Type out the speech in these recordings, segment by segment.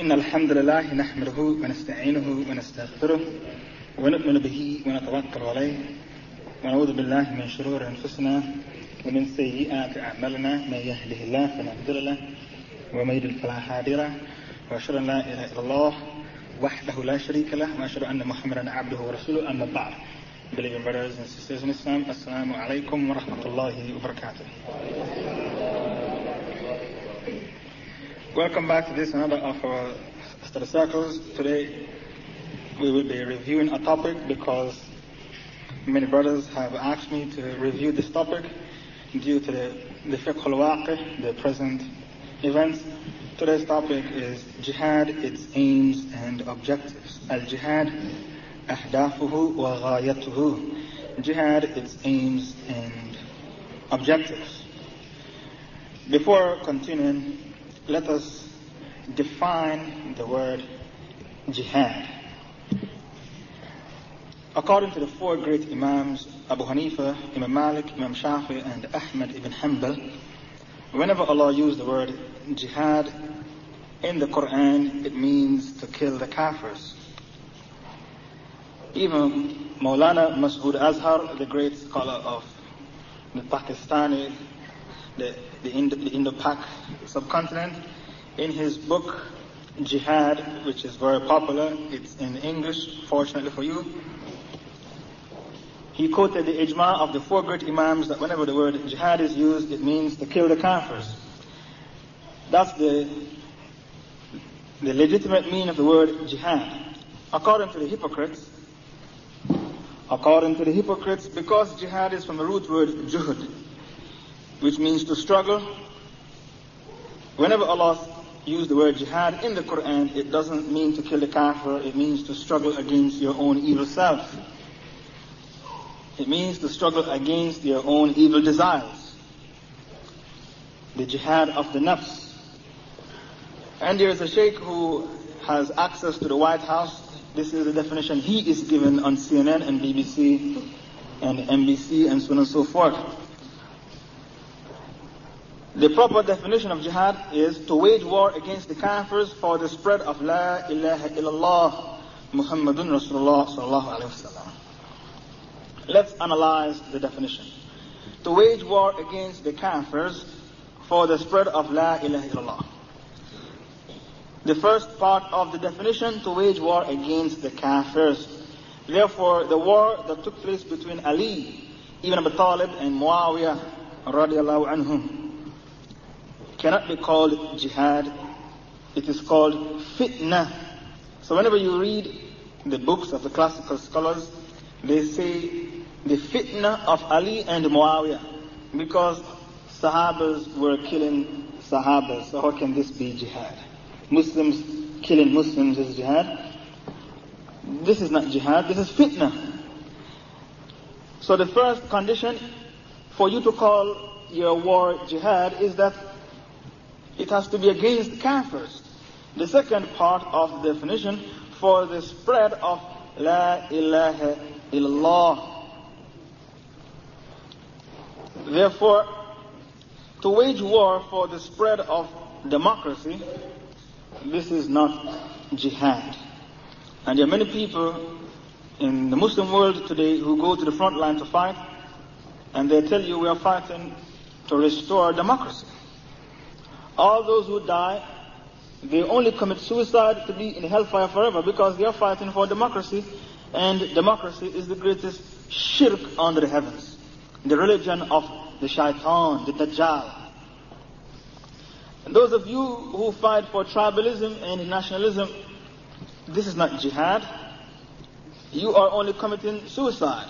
إن الحمد لله نحمده ونستعينه ونستغفره ونؤمن به ونتوكل عليه ونعوذ بالله من شرور أنفسنا ومن سيئات أعمالنا من يهده الله فلا مضل له ومن يضلل فلا هادي له وأشهد أن لا إله إلا الله وحده لا شريك له وأشهد أن محمدا عبده ورسوله أما بعد Believing brothers and sisters in Islam, Assalamu alaikum wa rahmatullahi wa barakatuh. Welcome back to this another of our study circles. Today we will be reviewing a topic because many brothers have asked me to review this topic due to the, the fiqh the present events. Today's topic is jihad, its aims and objectives. Al-jihad, ahdafuhu wa ghayatuhu. Jihad, its aims and objectives. Before continuing, let us define the word jihad. According to the four great Imams, Abu Hanifa, Imam Malik, Imam Shafi, and Ahmad ibn Hanbal, whenever Allah used the word jihad in the Quran, it means to kill the kafirs. Even Maulana Masood Azhar, the great scholar of the Pakistani, the, the, Indo, the Indo-Pak subcontinent, in his book Jihad, which is very popular, it's in English, fortunately for you, he quoted the ijma of the four great imams that whenever the word jihad is used, it means to kill the kafirs. That's the, the legitimate meaning of the word jihad. According to the hypocrites, according to the hypocrites, because jihad is from the root word juhud, which means to struggle. Whenever Allah uses the word jihad in the Quran, it doesn't mean to kill the kafir, it means to struggle against your own evil self. It means to struggle against your own evil desires. The jihad of the nafs. And there is a sheikh who has access to the White House this is the definition he is given on CNN and BBC and NBC and so on and so forth. The proper definition of jihad is to wage war against the kafirs for the spread of La ilaha illallah Muhammadun Rasulullah sallallahu alayhi wasallam. Let's analyze the definition. To wage war against the kafirs for the spread of La ilaha illallah. The first part of the definition to wage war against the kafirs. Therefore, the war that took place between Ali ibn Abi Talib and Muawiyah radiallahu anhum cannot be called jihad. It is called fitna. So whenever you read the books of the classical scholars, they say the fitna of Ali and Muawiyah because Sahabas were killing Sahabas. So how can this be jihad? Muslims killing Muslims is jihad. This is not jihad, this is fitna. So the first condition for you to call your war jihad is that it has to be against kafirs. The second part of the definition for the spread of La ilaha illallah. Therefore, to wage war for the spread of democracy this is not jihad. And there are many people in the Muslim world today who go to the front line to fight, and they tell you we are fighting to restore democracy. All those who die, they only commit suicide to be in hellfire forever because they are fighting for democracy, and democracy is the greatest shirk under the heavens. The religion of the shaitan, the dajjal. And those of you who fight for tribalism and nationalism, this is not jihad. You are only committing suicide.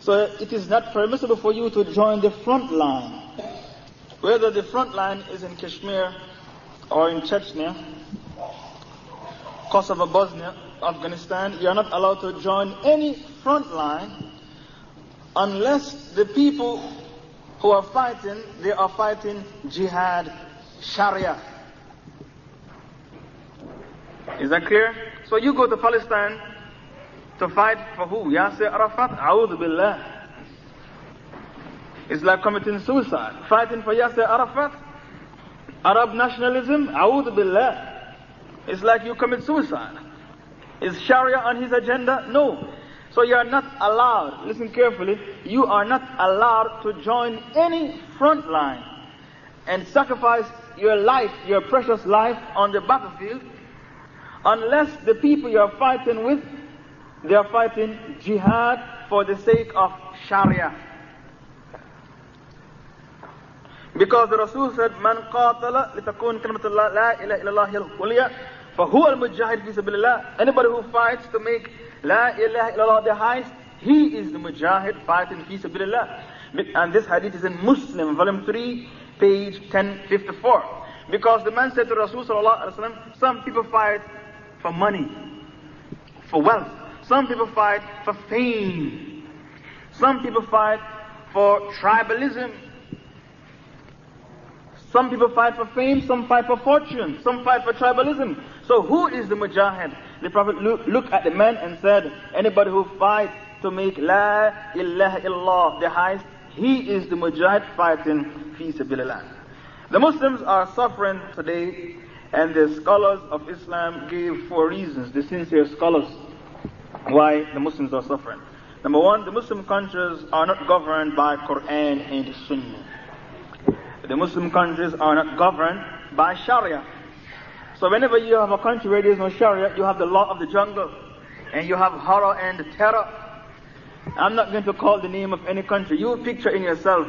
So it is not permissible for you to join the front line. Whether the front line is in Kashmir or in Chechnya, Kosovo, Bosnia, Afghanistan, you are not allowed to join any front line unless the people who are fighting, they are fighting jihad Sharia. Is that clear? So you go to Palestine to fight for who? Yasser Arafat? A'udhu Billah. It's like committing suicide. Fighting for Yasser Arafat? Arab nationalism? A'udhu Billah. It's like you commit suicide. Is Sharia on his agenda? No. So you are not allowed, listen carefully, you are not allowed to join any front line and sacrifice your life, your precious life on the battlefield unless the people you are fighting with, they are fighting jihad for the sake of Sharia. Because the Rasul said, Man qatala litakun kalimatullah la ilaha illallah al-ulya fahuwa al-mujahid fi sabilillah. Anybody who fights to make la ilaha illallah the highest, he is the mujahid fighting fi sabilillah. And this hadith is in Muslim, volume 3, page 1054. Because the man said to Rasul sallallahu alayhi wa sallam, some people fight for money, for wealth. Some people fight for fame. Some people fight for tribalism. Some people fight for fame, some fight for fortune, some fight for tribalism. So who is the mujahid? The Prophet looked at the man and said, anybody who fights to make La ilaha illallah the highest, he is the mujahid fighting fi. The Muslims are suffering today and the scholars of Islam gave four reasons, the sincere scholars, why the Muslims are suffering. Number one, the Muslim countries are not governed by Quran and Sunnah. The Muslim countries are not governed by Sharia. So whenever you have a country where there is no Sharia, you have the law of the jungle, and you have horror and terror. I'm not going to call the name of any country. You picture in yourself,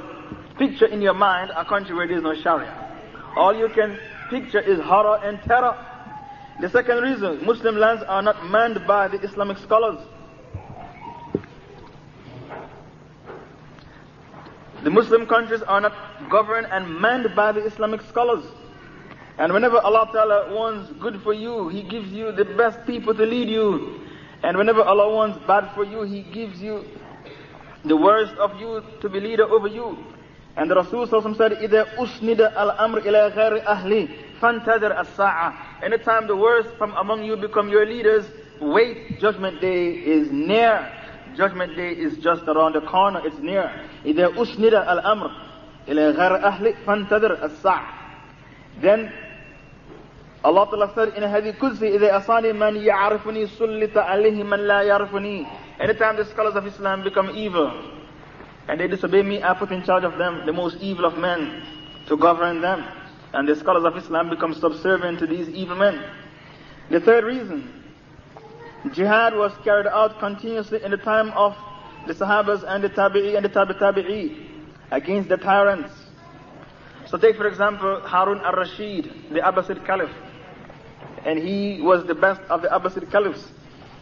picture in your mind a country where there is no Sharia. All you can picture is horror and terror. The second reason, Muslim lands are not manned by the Islamic scholars. The Muslim countries are not governed and manned by the Islamic scholars. And whenever Allah Ta'ala wants good for you, He gives you the best people to lead you. And whenever Allah wants bad for you, He gives you the worst of you to be leader over you. And the Rasul said, إِذَا أُسْنِدَ الْأَمْرِ إِلَى غَيْرِ أَهْلِ فَانْتَذِرْ السَّاعَةِ Anytime the worst from among you become your leaders, wait, judgment day is near. Judgment day is just around the corner, it's near. إِذَا أُسْنِدَ الْأَمْرِ إِلَى غَيْرِ أَهْلِ فَانْتَذِرْ السَّاعَةِ Then Allah Ta'ala said in a Hadith Qudsi, إِذَا أَصَانِ مَنْ يَعْرِفُنِي سُلِّتَ عَلَيْهِ مَنْ لَا يَعْرِفُنِي Anytime the scholars of Islam become evil, and they disobey me, I put in charge of them the most evil of men to govern them. And the scholars of Islam become subservient to these evil men. The third reason, jihad was carried out continuously in the time of the Sahabas and the Tabi'i and the Tabi Tabi'i against the tyrants. So take for example Harun al-Rashid, the Abbasid Caliph and he was the best of the Abbasid caliphs.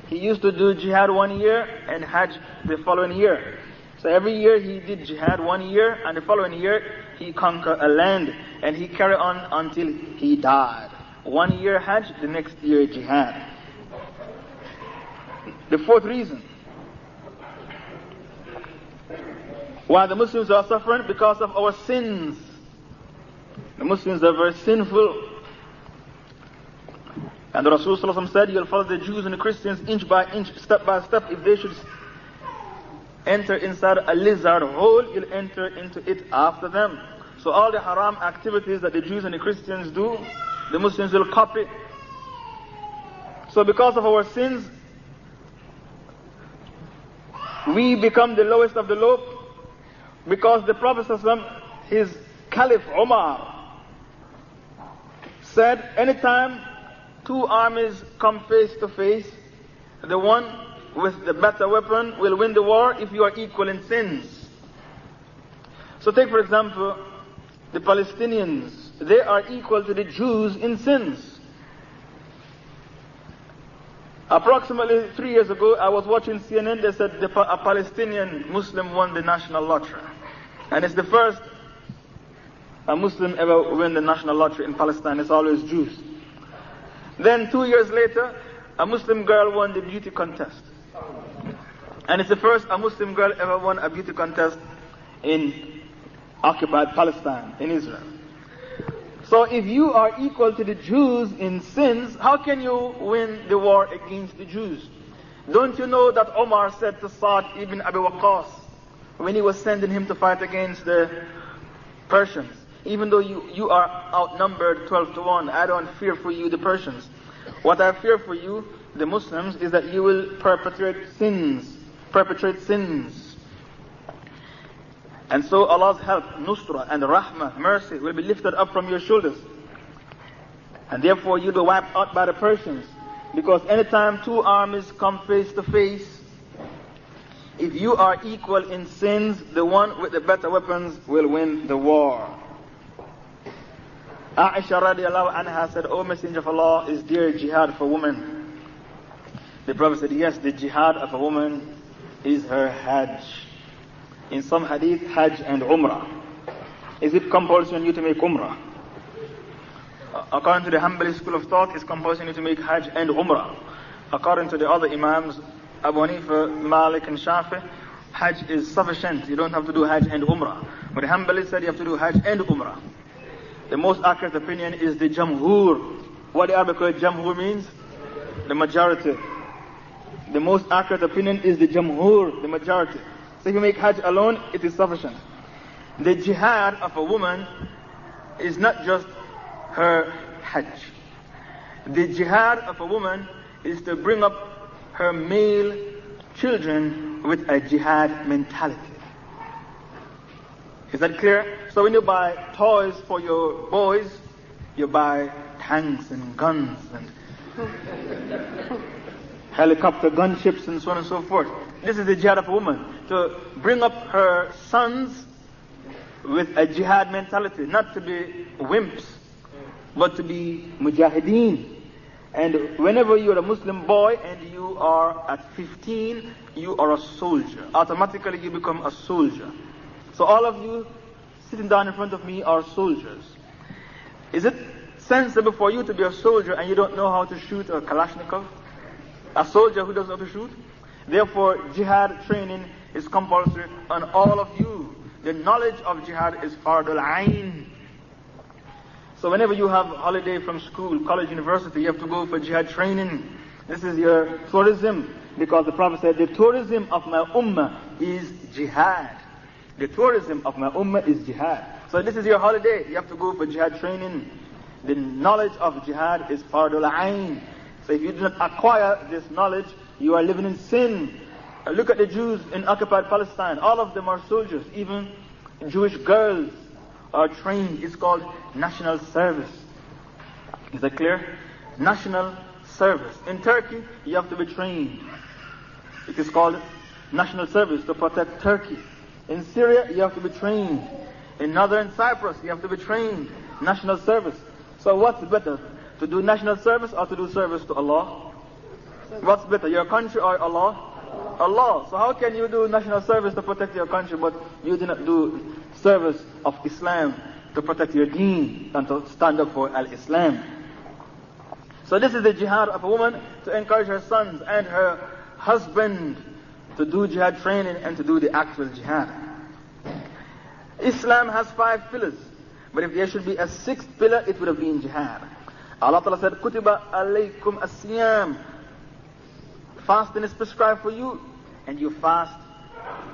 He used to do jihad one year and Hajj the following year. So every year he did jihad one year, and the following year he conquered a land, and he carried on until he died. One year Hajj, the next year jihad. The fourth reason why the Muslims are suffering because of our sins. The Muslims are very sinful. And the Rasul said, You'll follow the Jews and the Christians inch by inch, step by step. If they should enter inside a lizard hole, you'll enter into it after them. So all the haram activities that the Jews and the Christians do, the Muslims will copy. So because of our sins, we become the lowest of the low. Because the Prophet his Caliph Umar said, anytime two armies come face to face, the one with the better weapon will win the war if you are equal in sins. So take for example, the Palestinians, they are equal to the Jews in sins. Approximately three years ago, I was watching CNN, they said the, a Palestinian Muslim won the national lottery. And it's the first a Muslim ever win the national lottery in Palestine. It's always Jews. Then two years later, a Muslim girl won the beauty contest. And it's the first a Muslim girl ever won a beauty contest in occupied Palestine, in Israel. So if you are equal to the Jews in sins, how can you win the war against the Jews? Don't you know that Omar said to Sa'd ibn Abi Waqqas when he was sending him to fight against the Persians, even though you, you are outnumbered 12 to 1, I don't fear for you the Persians. What I fear for you, the Muslims, is that you will perpetrate sins, perpetrate sins. And so Allah's help, nusra and rahmah, mercy, will be lifted up from your shoulders. And therefore you'll be wiped out by the Persians. Because anytime two armies come face to face, if you are equal in sins, the one with the better weapons will win the war. Aisha radiallahu anha said, O Messenger of Allah, is there jihad for women? The Prophet said, yes, the jihad of a woman is her hajj. In some hadith, hajj and umrah. Is it compulsory on you to make umrah? According to the Hanbali school of thought, it's compulsory on you to make hajj and umrah. According to the other imams, Abu Hanifa, Malik and Shafi, hajj is sufficient. You don't have to do hajj and umrah. But Hanbali said you have to do hajj and umrah. The most accurate opinion is the jamhur. What the Arabic word jamhur means? The majority. The most accurate opinion is the jamhur, the majority. So if you make hajj alone, it is sufficient. The jihad of a woman is not just her hajj. The jihad of a woman is to bring up her male children with a jihad mentality. Is that clear? So when you buy toys for your boys, you buy tanks and guns and helicopter gunships and so on and so forth. This is the jihad of a woman. To bring up her sons with a jihad mentality, not to be wimps, but to be mujahideen. And whenever you're a Muslim boy and you are at 15, you are a soldier. Automatically you become a soldier. So all of you sitting down in front of me are soldiers. Is it sensible for you to be a soldier and you don't know how to shoot a Kalashnikov? A soldier who doesn't know how to shoot? Therefore, jihad training is compulsory on all of you. The knowledge of jihad is fardul ayn. So whenever you have holiday from school, college, university, you have to go for jihad training. This is your tourism. Because the Prophet said, the tourism of my ummah is jihad. The tourism of my ummah is jihad. So this is your holiday. You have to go for jihad training. The knowledge of jihad is fardul ayn. So if you do not acquire this knowledge, you are living in sin. Look at the Jews in occupied Palestine. All of them are soldiers. Even Jewish girls are trained. It's called national service. Is that clear? National service. In Turkey, you have to be trained. It is called national service to protect Turkey. In Syria, you have to be trained. In northern Cyprus, you have to be trained. National service. So what's better? To do national service or to do service to Allah? What's better, your country or Allah? Allah. So how can you do national service to protect your country, but you do not do service of Islam to protect your deen and to stand up for Al-Islam? So this is the jihad of a woman to encourage her sons and her husband to do jihad training and to do the actual jihad. Islam has five pillars, but if there should be a sixth pillar, it would have been jihad. Allah Ta'ala said, Kutiba alaykum asiyam. Fasting is prescribed for you, and you fast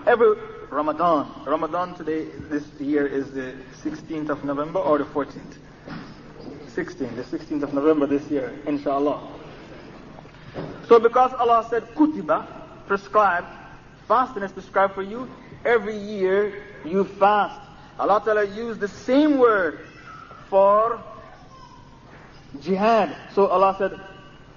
every Ramadan. Ramadan today, this year, is the 16th of November or the 14th? 16th, the 16th of November this year, inshallah. So because Allah said, Kutiba, prescribed, fasting is prescribed for you, every year you fast. Allah Ta'ala used the same word for jihad. So Allah said,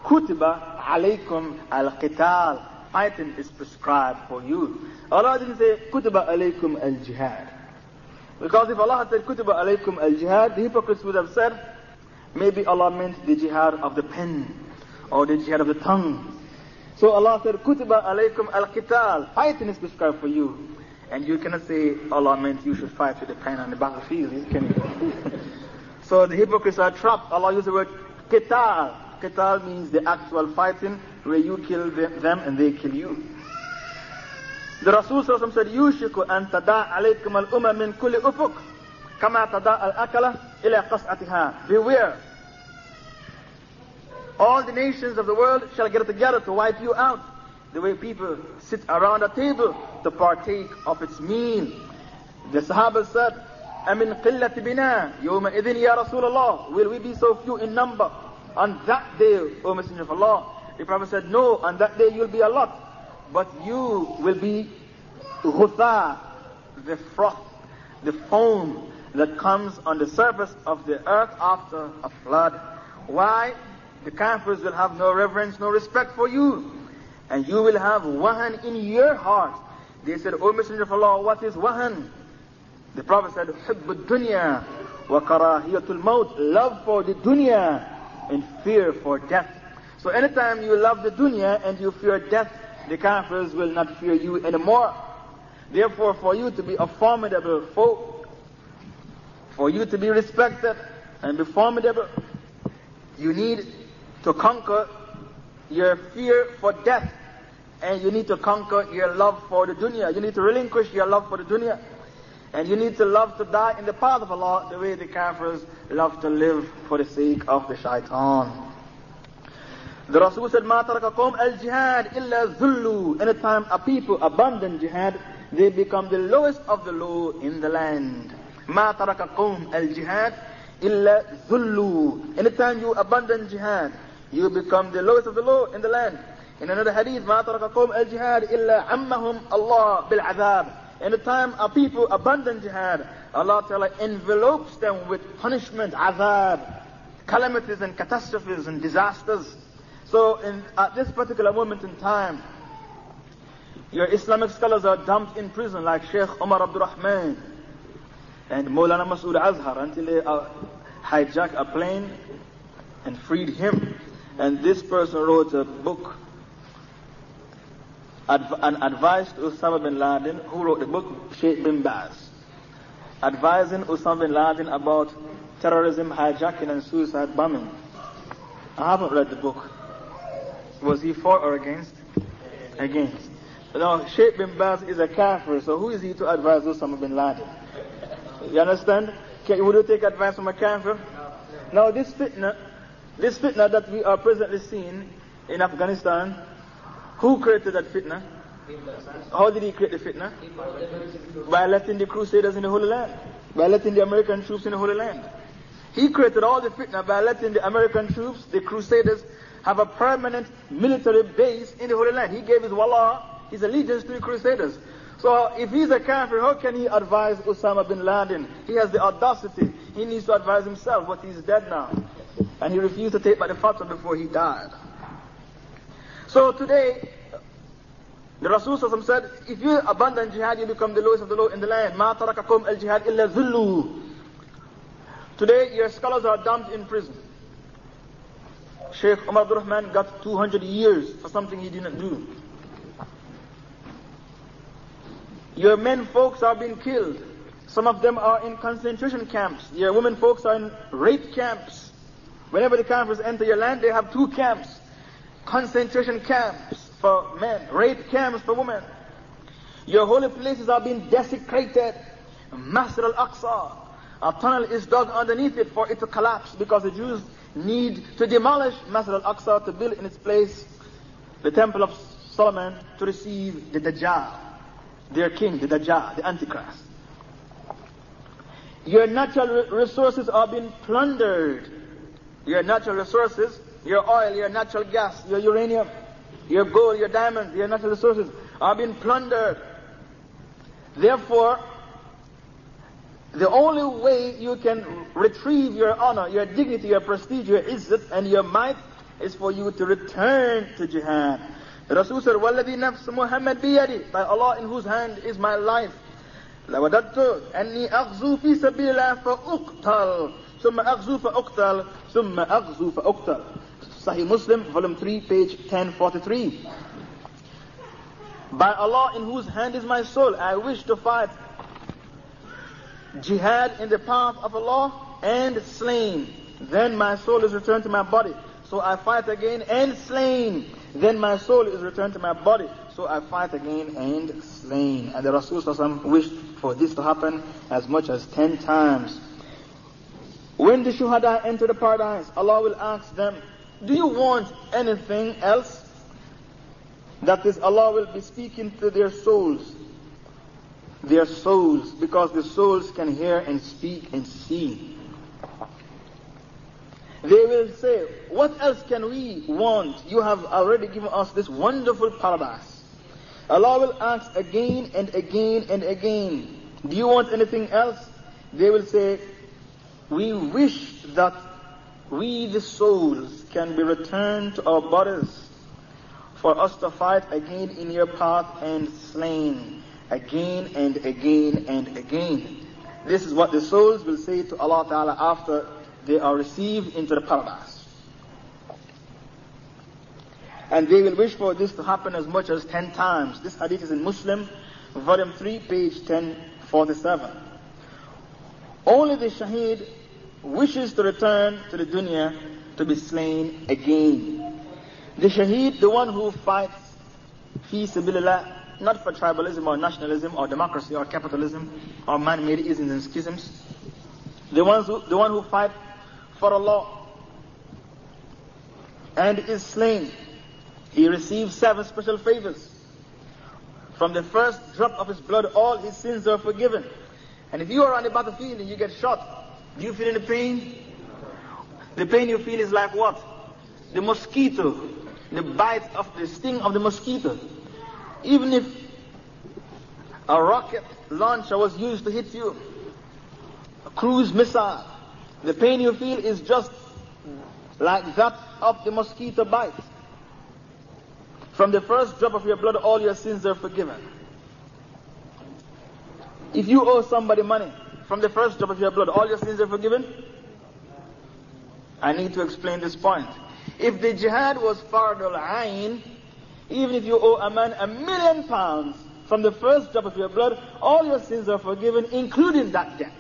Kutiba alaykum al-qital. Fighting is prescribed for you. Allah didn't say, Kutiba alaykum al-jihad. Because if Allah had said, Kutiba alaykum al-jihad, the hypocrites would have said, maybe Allah meant the jihad of the pen, or the jihad of the tongue. So Allah said, Kutiba alaykum al-qital. Fighting is prescribed for you. And you cannot say Allah meant you should fight with the pen on the battlefield. Can you? so the hypocrites are trapped. Allah used the word qital. Qital means the actual fighting where you kill them and they kill you. The Rasul said, Yushiku an tada alaykum al-umma min kulli ufuk. Kama tada al-akala ila qas'atiha. Beware. All the nations of the world shall get together to wipe you out. The way people sit around a table to partake of its meal. The Sahaba said, أَمِنْ قِلَّةِ بِنَا يَوْمَئِذٍ يَا رَسُولَ اللَّهِ Will we be so few in number on that day, O Messenger of Allah. The Prophet said, no, on that day you'll be a lot, but you will be ghutha, the froth, the foam that comes on the surface of the earth after a flood. Why? The kafirs will have no reverence, no respect for you. And you will have wahan in your heart. They said, O Messenger of Allah, what is wahan? The Prophet said, Hubbu dunya wa karahiyatul maut. Love for the dunya and fear for death. So anytime you love the dunya and you fear death, the kafirs will not fear you anymore. Therefore, for you to be a formidable foe, for you to be respected and be formidable, you need to conquer your fear for death and you need to conquer your love for the dunya. You need to relinquish your love for the dunya. And you need to love to die in the path of Allah the way the kafirs love to live for the sake of the shaitan. The Rasul said, مَا تَرَكَ al-jihad illa zullu. Anytime a people abandon jihad, they become the lowest of the low in the land. مَا تَرَكَ al-jihad illa zullu. Anytime you abandon jihad, you become the lowest of the low in the land. In another hadith, مَا تَرَكَ al-jihad illa ammahum Allah bil-azab. In the time a people abandon jihad, Allah Ta'ala envelopes them with punishment, azab, calamities and catastrophes and disasters. So in, at this particular moment in time, your Islamic scholars are dumped in prison like Sheikh Omar Abdul Rahman and Maulana Masood Azhar until they uh, hijacked a plane and freed him. And this person wrote a book an advice to Osama bin Laden, who wrote the book Sheikh bin Baz, advising Osama bin Laden about terrorism, hijacking, and suicide bombing. I haven't read the book. Was he for or against? Against. Now, Sheikh bin Baz is a kafir, so who is he to advise Osama bin Laden? You understand? Can, would you take advice from a kafir? Now, this fitna, this fitna that we are presently seeing in Afghanistan, who created that fitna? How did he create the fitna? By letting the crusaders in the Holy Land. By letting the American troops in the Holy Land. He created all the fitna by letting the American troops, the crusaders, have a permanent military base in the Holy Land. He gave his wallah, his allegiance to the crusaders. So if he's a kafir, how can he advise Osama bin Laden? He has the audacity. He needs to advise himself, but he's dead now. And he refused to take by the fatwa before he died. So today, the Rasul said, if you abandon jihad, you become the lowest of the low in the land. مَا تَرَكَكُمْ الْجِهَادِ إِلَّا ذُلُّ Today, your scholars are dumped in prison. Sheikh Umar Abdul Rahman got 200 years for something he didn't do. Your men folks are being killed. Some of them are in concentration camps. Your women folks are in rape camps. Whenever the campers enter your land, they have two camps concentration camps for men, rape camps for women. Your holy places are being desecrated. Masjid al-Aqsa, a tunnel is dug underneath it for it to collapse because the Jews need to demolish Masjid al-Aqsa to build in its place the temple of Solomon to receive the Dajjal, their king, the Dajjal, the Antichrist. Your natural resources are being plundered. Your natural resources your oil, your natural gas, your uranium, your gold, your diamonds, your natural resources are being plundered. Therefore, the only way you can retrieve your honor, your dignity, your prestige, your izzat, and your might is for you to return to jihad. The Rasul said, وَالَّذِي نَفْسُ مُحَمَّدْ بِيَدِي By Allah in whose hand is my life. لَوَدَدْتُ أَنِّي أَغْزُو فِي سَبِيلِ اللَّهِ فَأُقْتَلْ ثُمَّ أَغْزُو فَأُقْتَلْ ثُمَّ أَغْزُو فَأُقْتَلْ Sahih Muslim, volume 3, page 1043. By Allah in whose hand is my soul, I wish to fight jihad in the path of Allah and slain. Then my soul is returned to my body. So I fight again and slain. Then my soul is returned to my body. So I fight again and slain. And the Rasul wished for this to happen as much as ten times. When the Shuhada enter the paradise, Allah will ask them, do you want anything else? That is, Allah will be speaking to their souls. Their souls, because the souls can hear and speak and see. They will say, What else can we want? You have already given us this wonderful paradise. Allah will ask again and again and again, Do you want anything else? They will say, We wish that we, the souls, can be returned to our bodies for us to fight again in your path and slain again and again and again. This is what the souls will say to Allah Ta'ala after they are received into the paradise. And they will wish for this to happen as much as 10 times. This hadith is in Muslim, volume 3, page 1047. Only the shaheed wishes to return to the dunya to be slain again. The shaheed, the one who fights fi sabilillah, not for tribalism or nationalism or democracy or capitalism or man-made isms and schisms. The, ones who, the one who fight for Allah and is slain, he receives seven special favors. From the first drop of his blood, all his sins are forgiven. And if you are on the battlefield and you get shot, do you feel any pain? The pain you feel is like what? The mosquito, the bite of the sting of the mosquito. Even if a rocket launcher was used to hit you, a cruise missile, the pain you feel is just like that of the mosquito bite. From the first drop of your blood, all your sins are forgiven. If you owe somebody money, from the first drop of your blood, all your sins are forgiven? I need to explain this point. If the jihad was fardul ayn, even if you owe a man a million pounds, from the first drop of your blood, all your sins are forgiven, including that debt.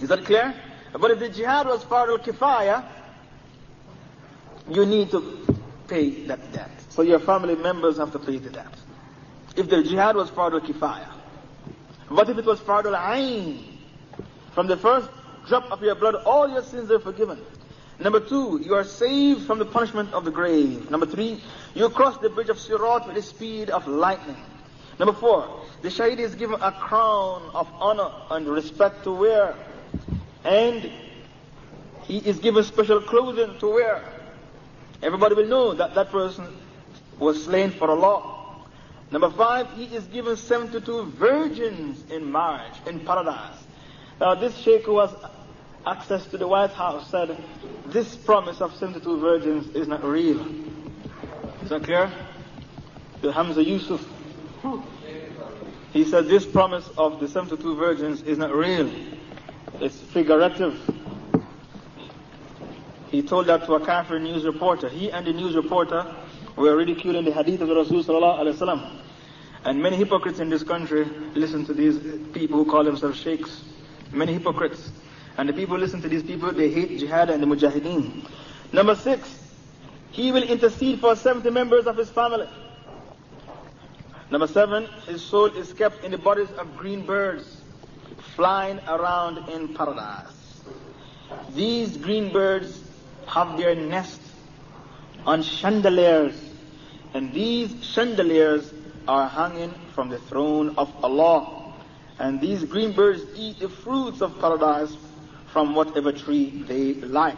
Is that clear? But if the jihad was fardul kifaya, you need to pay that debt. So your family members have to pay the debt. If the jihad was fardul kifaya. What if it was Fardul Ain? From the first drop of your blood, all your sins are forgiven. Number two, you are saved from the punishment of the grave. Number three, you cross the bridge of Sirat with the speed of lightning. Number four, the Shaheed is given a crown of honor and respect to wear. And he is given special clothing to wear. Everybody will know that that person was slain for Allah. Number five, he is given 72 virgins in marriage, in paradise. Now this sheikh who has access to the White House said, this promise of 72 virgins is not real. Is that clear? The Hamza Yusuf. He said this promise of the 72 virgins is not real. It's figurative. He told that to a Kafir news reporter. He and the news reporter were ridiculing the hadith of the Rasul. And many hypocrites in this country listen to these people who call themselves sheikhs. Many hypocrites. And the people listen to these people, they hate jihad and the mujahideen. Number six, he will intercede for 70 members of his family. Number seven, his soul is kept in the bodies of green birds flying around in paradise. These green birds have their nest on chandeliers, and these chandeliers are hanging from the throne of Allah. And these green birds eat the fruits of paradise from whatever tree they like.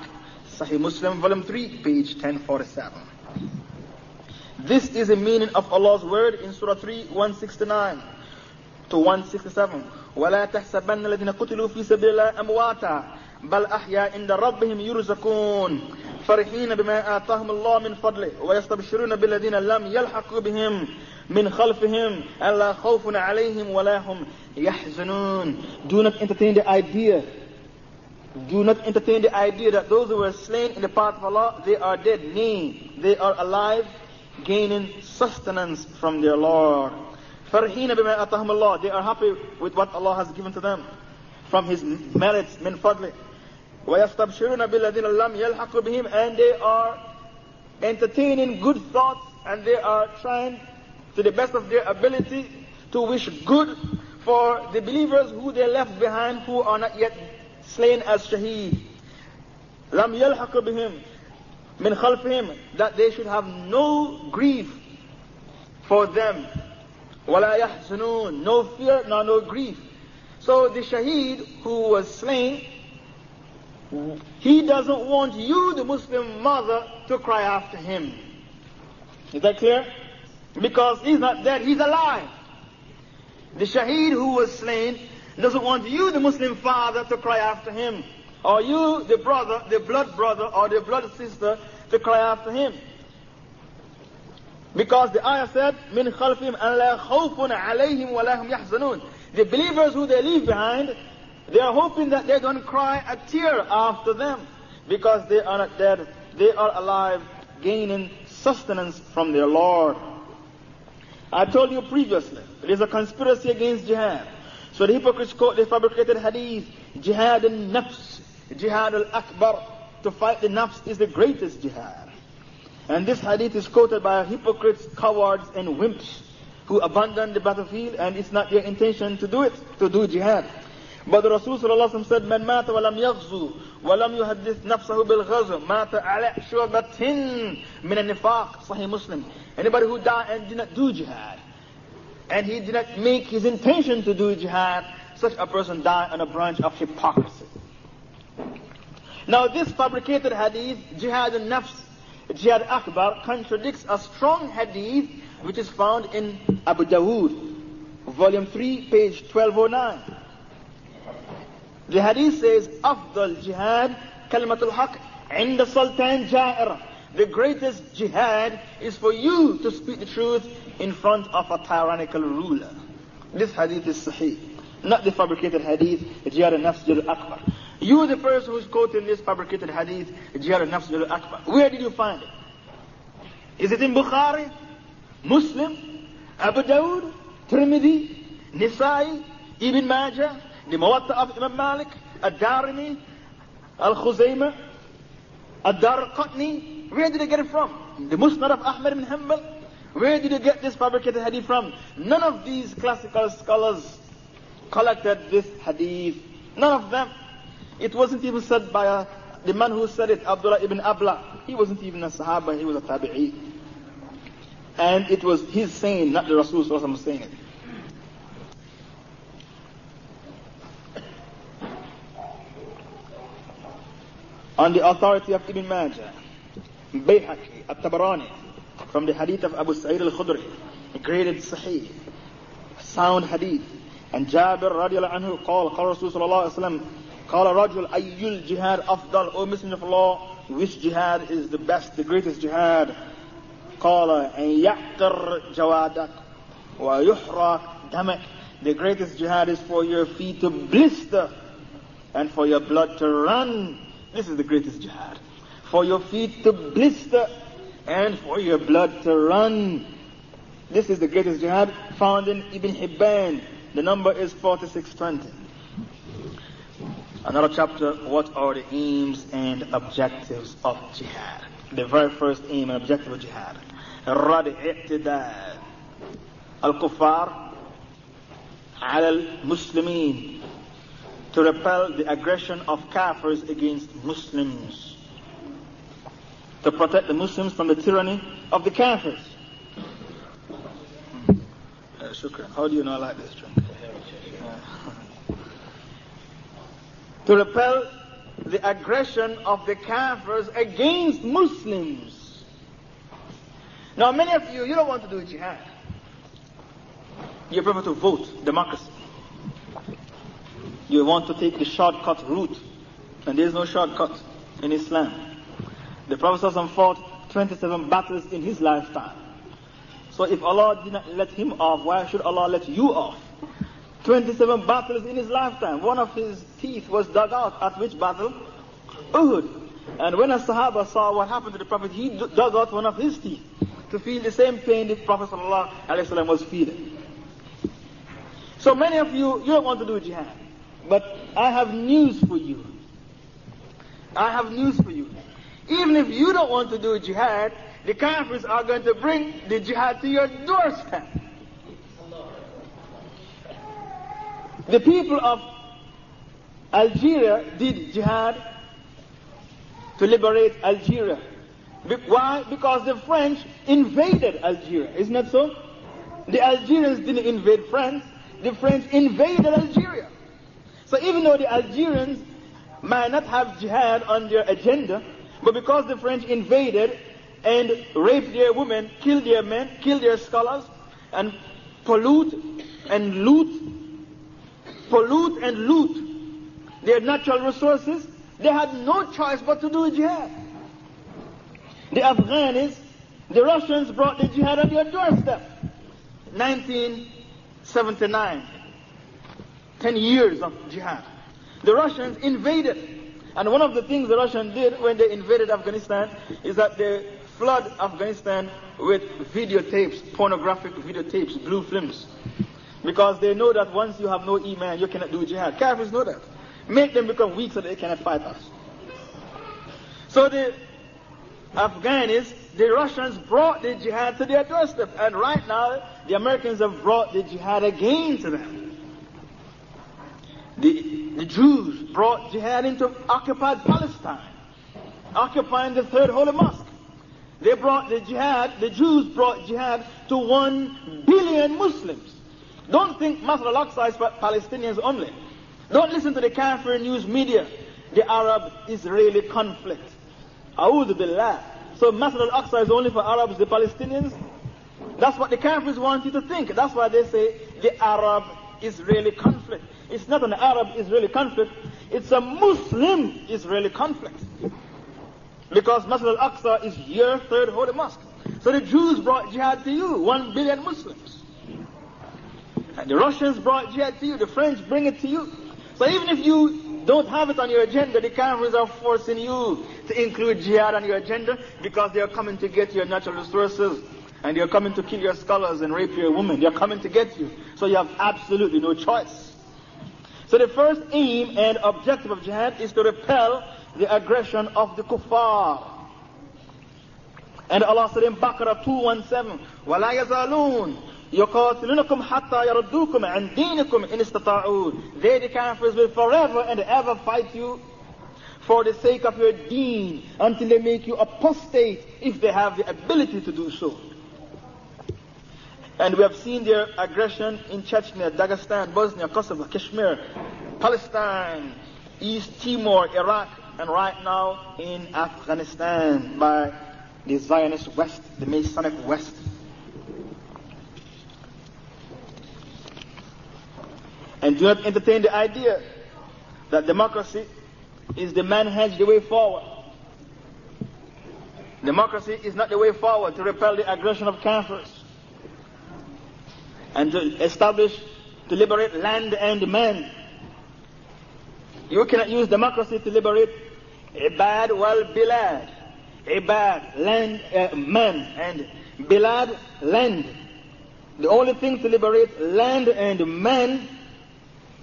Sahih Muslim, volume 3, page 1047. This is the meaning of Allah's word in Surah 3, 169 to 167. ولا تحسبن الذين قتلوا في سبيل الله أمواتا بل أحياء عند ربهم يرزقون فرحين بما آتاهم الله من فضله ويستبشرون بالذين لم يلحقوا بهم من خلفهم ألا خوف عليهم ولا هم يحزنون Do not entertain the idea Do not entertain the idea that those who were slain in the path of Allah, they are dead. Nay, they are alive, gaining sustenance from their Lord. فرحين بما أتاهم الله They are happy with what Allah has given to them from His merits, min fadli. ويستبشرون بالذين لم يلحقوا بهم And they are entertaining good thoughts and they are trying to the best of their ability to wish good for the believers who they left behind who are not yet slain as shaheed. لم يلحق بهم من خلفهم that they should have no grief for them. ولا يحزنون no fear nor no grief. So the shaheed who was slain he doesn't want you, the Muslim mother, to cry after him. Is that clear? Because he's not dead, he's alive. The shaheed who was slain doesn't want you, the Muslim father, to cry after him. Or you, the brother, the blood brother, or the blood sister, to cry after him. Because the ayah said, من خلفهم أن لا خوف عليهم ولا هم يحزنون. The believers who they leave behind, they are hoping that they don't cry a tear after them. Because they are not dead. They are alive, gaining sustenance from their Lord. I told you previously, it is a conspiracy against jihad. So the hypocrites quote the fabricated hadith, jihad al-nafs, jihad al-akbar, to fight the nafs is the greatest jihad. And this hadith is quoted by hypocrites, cowards, and wimps who abandon the battlefield and it's not their intention to do it, to do jihad. But the Rasul said, من مات ولم يغزو ولم يحدث نفسه بالغزو مات على شعبة من النفاق Sahih Muslim. Anybody who died and did not do jihad and he did not make his intention to do jihad, such a person died on a branch of hypocrisy. Now this fabricated hadith, jihad al-nafs, jihad akbar, contradicts a strong hadith which is found in Abu Dawood, volume 3, page 1209. The hadith says, Afdal jihad, kalimat al-haq, inda sultan ja'ir. The greatest jihad is for you to speak the truth in front of a tyrannical ruler. This hadith is sahih. Not the fabricated hadith, jihad al-nafs akbar. You the person who's quoting this fabricated hadith, jihad al-nafs akbar. Where did you find it? Is it in Bukhari, Muslim, Abu Dawud, Tirmidhi, Nisai, Ibn Majah, the Muwatta of Imam Malik, Ad-Darimi, Al-Khuzaymah, Ad-Dar Qatni. Where did they get it from? The Musnad of Ahmad ibn Hanbal. Where did you get this fabricated hadith from? None of these classical scholars collected this hadith. None of them. It wasn't even said by a, the man who said it, Abdullah ibn Abla. He wasn't even a Sahaba, he was a Tabi'i. And it was his saying, not the Rasul saying it. on the authority of Ibn Majah, Bayhaqi, At-Tabarani, from the hadith of Abu Sa'id al-Khudri, graded Sahih, sound hadith. And Jabir radiallahu anhu قال قال رسول صلى الله عليه وسلم قال رجل أي الجهاد أفضل O Messenger of Allah which jihad is the best the greatest jihad قال أن يعقر جوادك ويحرق دمك the greatest jihad is for your feet to blister and for your blood to run this is the greatest jihad. For your feet to blister and for your blood to run. This is the greatest jihad found in Ibn Hibban. The number is 4620. Another chapter, what are the aims and objectives of jihad? The very first aim and objective of jihad. رد اعتداء الكفار على المسلمين to repel the aggression of kafirs against Muslims, to protect the Muslims from the tyranny of the kafirs. Uh, shukran. How do you know I like this drink? Uh, to repel the aggression of the kafirs against Muslims. Now, many of you, you don't want to do jihad. You prefer to vote democracy. You want to take the shortcut route. And there is no shortcut in Islam. The Prophet fought 27 battles in his lifetime. So if Allah did not let him off, why should Allah let you off? 27 battles in his lifetime. One of his teeth was dug out at which battle? Uhud. And when a Sahaba saw what happened to the Prophet, he dug out one of his teeth to feel the same pain the Prophet ﷺ was feeling. So many of you, you don't want to do jihad. But I have news for you. I have news for you. Even if you don't want to do jihad, the Kafirs are going to bring the jihad to your doorstep. The people of Algeria did jihad to liberate Algeria. Why? Because the French invaded Algeria. Isn't that so? The Algerians didn't invade France. The French invaded Algeria. So even though the Algerians might not have jihad on their agenda, but because the French invaded and raped their women, killed their men, killed their scholars, and pollute and loot, pollute and loot their natural resources, they had no choice but to do jihad. The Afghanis, the Russians brought the jihad on their doorstep. 1979. 10 years of jihad. The Russians invaded. And one of the things the Russians did when they invaded Afghanistan is that they flood Afghanistan with videotapes, pornographic videotapes, blue films. Because they know that once you have no iman, you cannot do jihad. Kafirs know that. Make them become weak so they cannot fight us. So the Afghanis, the Russians brought the jihad to their doorstep. And right now, the Americans have brought the jihad again to them. The, the Jews brought jihad into occupied Palestine, occupying the third holy mosque. They brought the jihad, the Jews brought jihad to one billion Muslims. Don't think Masjid al-Aqsa is for Palestinians only. Don't listen to the Kafir news media, the Arab-Israeli conflict. A'udhu billah. So Masjid al-Aqsa is only for Arabs, the Palestinians? That's what the Kafirs want you to think. That's why they say the Arab-Israeli conflict. It's not an Arab-Israeli conflict. It's a Muslim-Israeli conflict. Because Masjid al-Aqsa is your third holy mosque. So the Jews brought jihad to you, one billion Muslims. And the Russians brought jihad to you, the French bring it to you. So even if you don't have it on your agenda, the Kafirs are forcing you to include jihad on your agenda because they are coming to get your natural resources and they are coming to kill your scholars and rape your women. They are coming to get you. So you have absolutely no choice. So the first aim and objective of jihad is to repel the aggression of the kuffar. And Allah said in Baqarah 217, وَلَا يَزَالُونَ يقاتلونكم حتى يردوكم عن دينكم إن استطاعوا They the kafirs will forever and ever fight you for the sake of your deen until they make you apostate if they have the ability to do so. And we have seen their aggression in Chechnya, Dagestan, Bosnia, Kosovo, Kashmir, Palestine, East Timor, Iraq, and right now in Afghanistan by the Zionist West, the Masonic West. And do not entertain the idea that democracy is the manhaj, the way forward. Democracy is not the way forward to repel the aggression of kafirs and to establish, to liberate land and men. You cannot use democracy to liberate ibad wal bilad. Ibad, land, uh, men, and bilad, land. The only thing to liberate land and men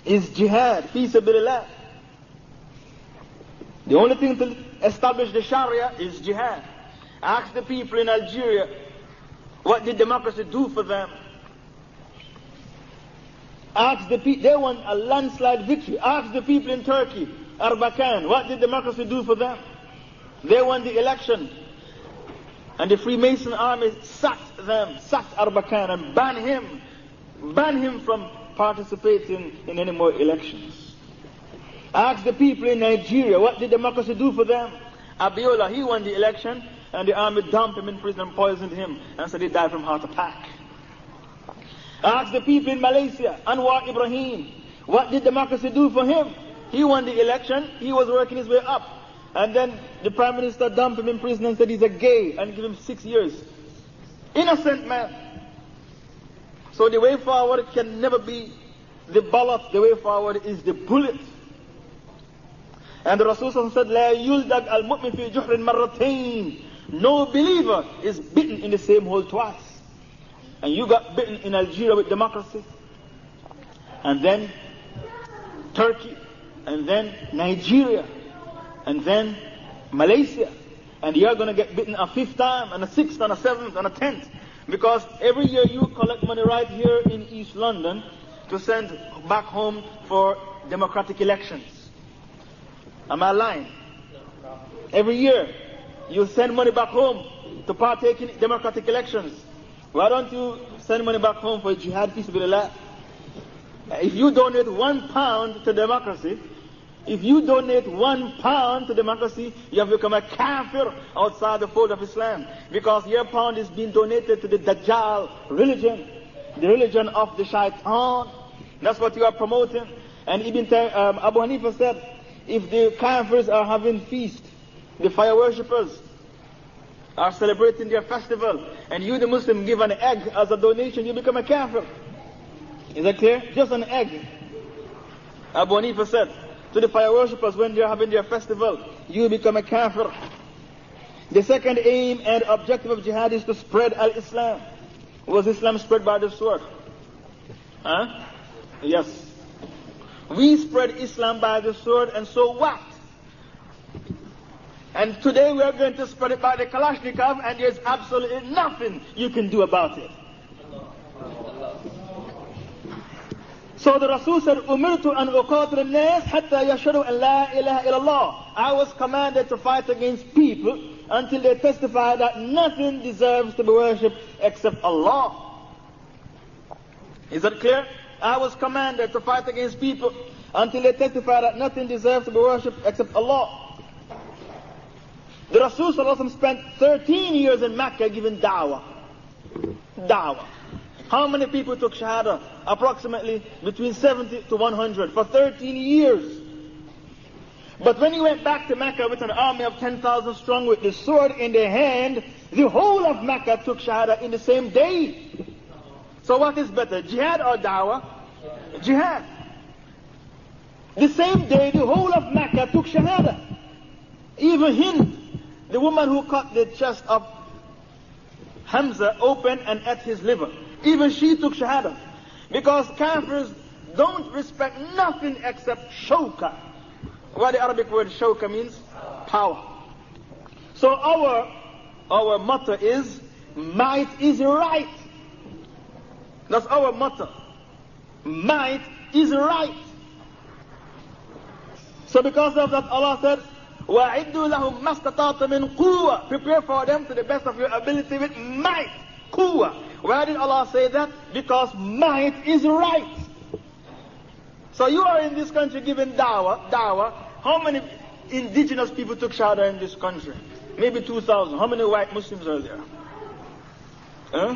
is jihad, peace The only thing to establish the Sharia is jihad. Ask the people in Algeria, what did democracy do for them? Ask the people, they won a landslide victory. Ask the people in Turkey, Erbakan, what did democracy do for them? They won the election. And the Freemason army sacked them, sacked Erbakan and banned him, banned him from participating in any more elections. Ask the people in Nigeria, what did democracy do for them? Abiola, he won the election, and the army dumped him in prison and poisoned him, and said he died from heart attack. Ask the people in Malaysia, Anwar Ibrahim, what did democracy do for him? He won the election, he was working his way up. And then the prime minister dumped him in prison and said he's a gay and give him six years. Innocent man. So the way forward can never be the bullet, the way forward is the bullet. And the Rasul said, لا يلدغ المؤمن في جحر مرتين. No believer is bitten in the same hole twice and you got bitten in Algeria with democracy, and then Turkey, and then Nigeria, and then Malaysia, and you're going to get bitten a fifth time, and a sixth, and a seventh, and a tenth, because every year you collect money right here in East London to send back home for democratic elections. Am I lying? Every year you send money back home to partake in democratic elections. Why don't you send money back home for jihad, peace be If you donate one pound to democracy, If you donate one pound to democracy, you have become a kafir outside the fold of Islam. Because your pound is being donated to the Dajjal religion, the religion of the shaitan. That's what you are promoting. And Ibn um, Abu Hanifa said, if the kafirs are having feast, the fire worshippers are celebrating their festival, and you, the Muslim, give an egg as a donation, you become a kafir. Is that clear? Just an egg. Abu Hanifa said to the fire worshippers when they're having their festival, you become a kafir. The second aim and objective of jihad is to spread al-Islam. Was Islam spread by the sword? Huh? Yes. We spread Islam by the sword, and so what? And today we are going to spread it by the Kalashnikov, and there's absolutely nothing you can do about it. So the Rasul said, Umirtu an uqatil al-nas hatta yashadu an la ilaha illallah. I was commanded to fight against people until they testify that nothing deserves to be worshipped except Allah. Is that clear? I was commanded to fight against people until they testify that nothing deserves to be worshipped except Allah. The Rasul spent 13 years in Mecca giving da'wah. Da'wah. How many people took Shahada? Approximately between 70 to 100 for 13 years. But when he went back to Mecca with an army of 10,000 strong with the sword in their hand, the whole of Mecca took Shahada in the same day. So what is better, jihad or dawah? Jihad. The same day, the whole of Mecca took Shahada. Even Hind, the woman who cut the chest of Hamza open and ate his liver. Even she took Shahada. Because Kafirs don't respect nothing except shawka. What the Arabic word shawka means? Power. So our, our motto is, might is right. That's our motto. Might is right. So because of that, Allah said, وَعِدُّوا لَهُمْ مَسْتَطَاطَ مِنْ قُوَّةٍ Prepare for them to the best of your ability with might. Kuwa. Why did Allah say that? Because might is right. So you are in this country giving dawah, dawah. How many indigenous people took shahada in this country? Maybe 2,000. How many white Muslims are there? Huh?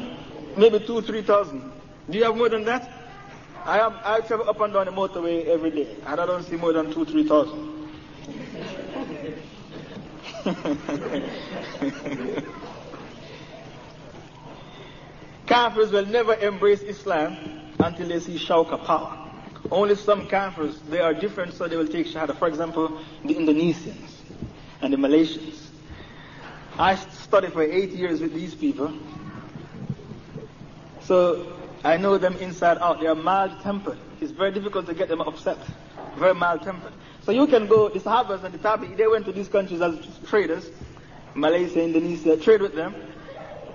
Maybe two, 3,000. Do you have more than that? I have, I travel up and down the motorway every day, and I don't see more than two, 3,000. Kafirs will never embrace Islam until they see Shawka power. Only some Kafirs, they are different, so they will take Shahada. For example, the Indonesians and the Malaysians. I studied for eight years with these people. So I know them inside out. They are mild tempered. It's very difficult to get them upset. Very mild tempered. So you can go, the Sahabas and the Tabi, they went to these countries as traders, Malaysia, Indonesia, trade with them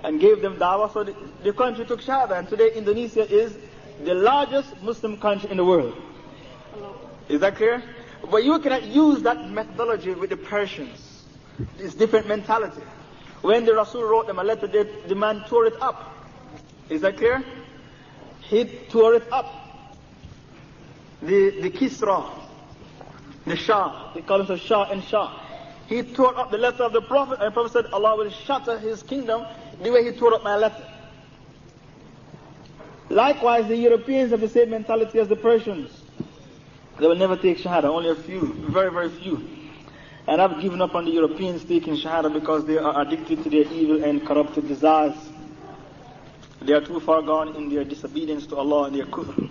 and gave them dawah. So the, the country took Shahada. And today Indonesia is the largest Muslim country in the world. Is that clear? But you cannot use that methodology with the Persians. It's different mentality. When the Rasul wrote them a letter, they, the man tore it up. Is that clear? He tore it up. The, the Kisra, the Shah, they call him Shah and Shah. He tore up the letter of the Prophet, and the Prophet said, Allah will shatter his kingdom the way he tore up my letter. Likewise, the Europeans have the same mentality as the Persians. They will never take Shahada, only a few, very, very few. And I've given up on the Europeans taking Shahada because they are addicted to their evil and corrupted desires. They are too far gone in their disobedience to Allah and their kufr.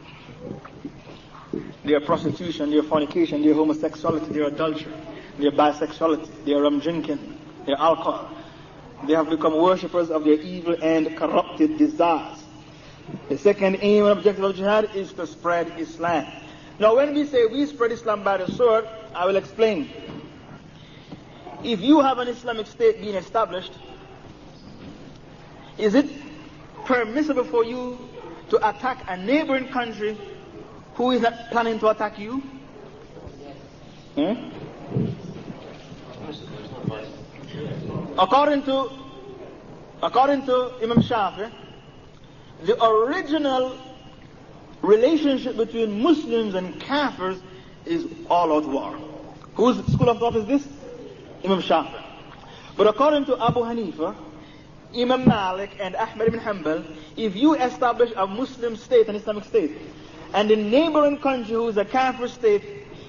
Their prostitution, their fornication, their homosexuality, their adultery, their bisexuality, their rum drinking, their alcohol. They have become worshippers of their evil and corrupted desires. The second aim and objective of jihad is to spread Islam. Now, when we say we spread Islam by the sword, I will explain. If you have an Islamic state being established, is it permissible for you to attack a neighboring country who is not planning to attack you? Hmm? According to, according to Imam Shafi, the original relationship between Muslims and Kafirs is all out war. Whose school of thought is this? Imam Shafi. But according to Abu Hanifa, Imam Malik and Ahmad ibn Hanbal, if you establish a Muslim state, an Islamic state, and the neighboring country who is a Kafir state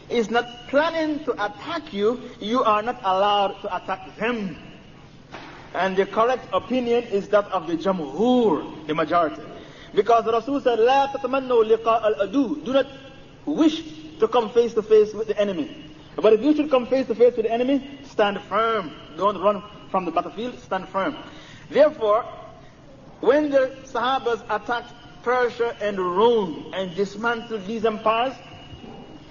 is not planning to attack you, you are not allowed to attack them. And the correct opinion is that of the Jamhur, the majority. Because the Rasul said, لا تتمنوا لقاء الأدو. Do not wish to come face to face with the enemy. But if you should come face to face with the enemy, stand firm. Don't run from the battlefield, stand firm. Therefore, when the Sahabas attacked Persia and Rome and dismantled these empires,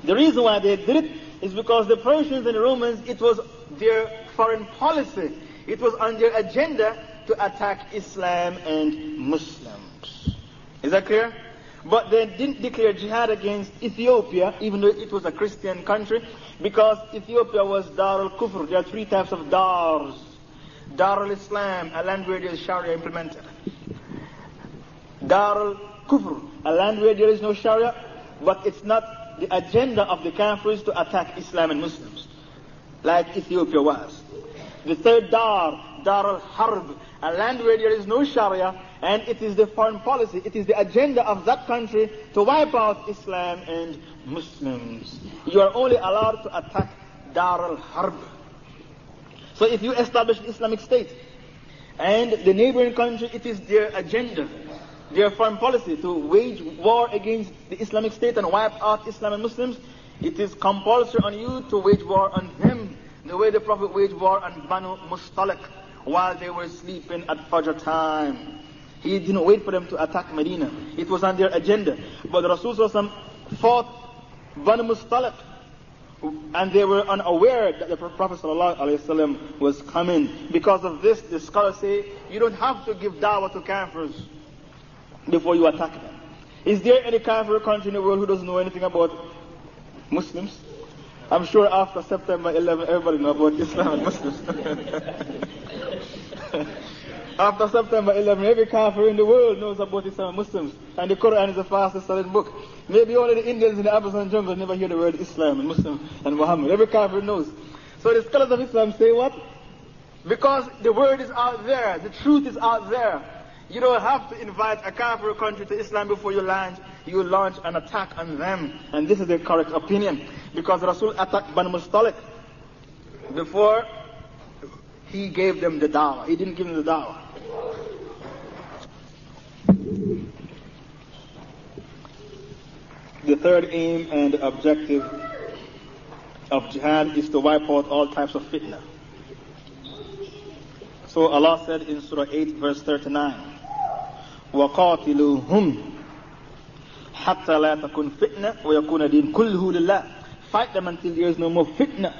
the reason why they did it is because the Persians and the Romans, it was their foreign policy. It was on their agenda to attack Islam and Muslims. Is that clear? But they didn't declare jihad against Ethiopia, even though it was a Christian country, because Ethiopia was Dar al-Kufr. There are three types of Dars. Dar al-Islam, a land where there is Sharia implemented. Dar al-Kufr, a land where there is no Sharia, but it's not the agenda of the Kafirs to attack Islam and Muslims, like Ethiopia was. The third Dar, Dar al-Harb, a land where there is no Sharia, and it is the foreign policy, it is the agenda of that country to wipe out Islam and Muslims. You are only allowed to attack Dar al-Harb. So if you establish Islamic state, and the neighboring country, it is their agenda, their foreign policy to wage war against the Islamic State and wipe out Islam and Muslims, it is compulsory on you to wage war on them the way the Prophet waged war on Banu Mustalik while they were sleeping at Fajr time. He didn't wait for them to attack Medina. It was on their agenda. But Rasul fought Banu Mustalik and they were unaware that the Prophet was coming. Because of this, the scholars say, you don't have to give dawah to kafirs before you attack them. Is there any kafir country in the world who doesn't know anything about Muslims? I'm sure after September 11, everybody knows about Islam and Muslims. after September 11, every kafir in the world knows about Islam and Muslims. And the Quran is the fastest selling book. Maybe only the Indians in the Amazon jungle never hear the word Islam and Muslim and Muhammad. Every kafir knows. So the scholars of Islam say what? Because the word is out there, the truth is out there. You don't have to invite a kafir country to Islam before you launch. You launch an attack on them. And this is the correct opinion. Because Rasul attacked Banu Mustalik before he gave them the dawah. He didn't give them the dawah. The third aim and objective of jihad is to wipe out all types of fitna. So Allah said in Surah 8 verse 39, وقاتلوهم حتى لا تكون فتنة ويكون دين كله لله fight them until there is no more fitna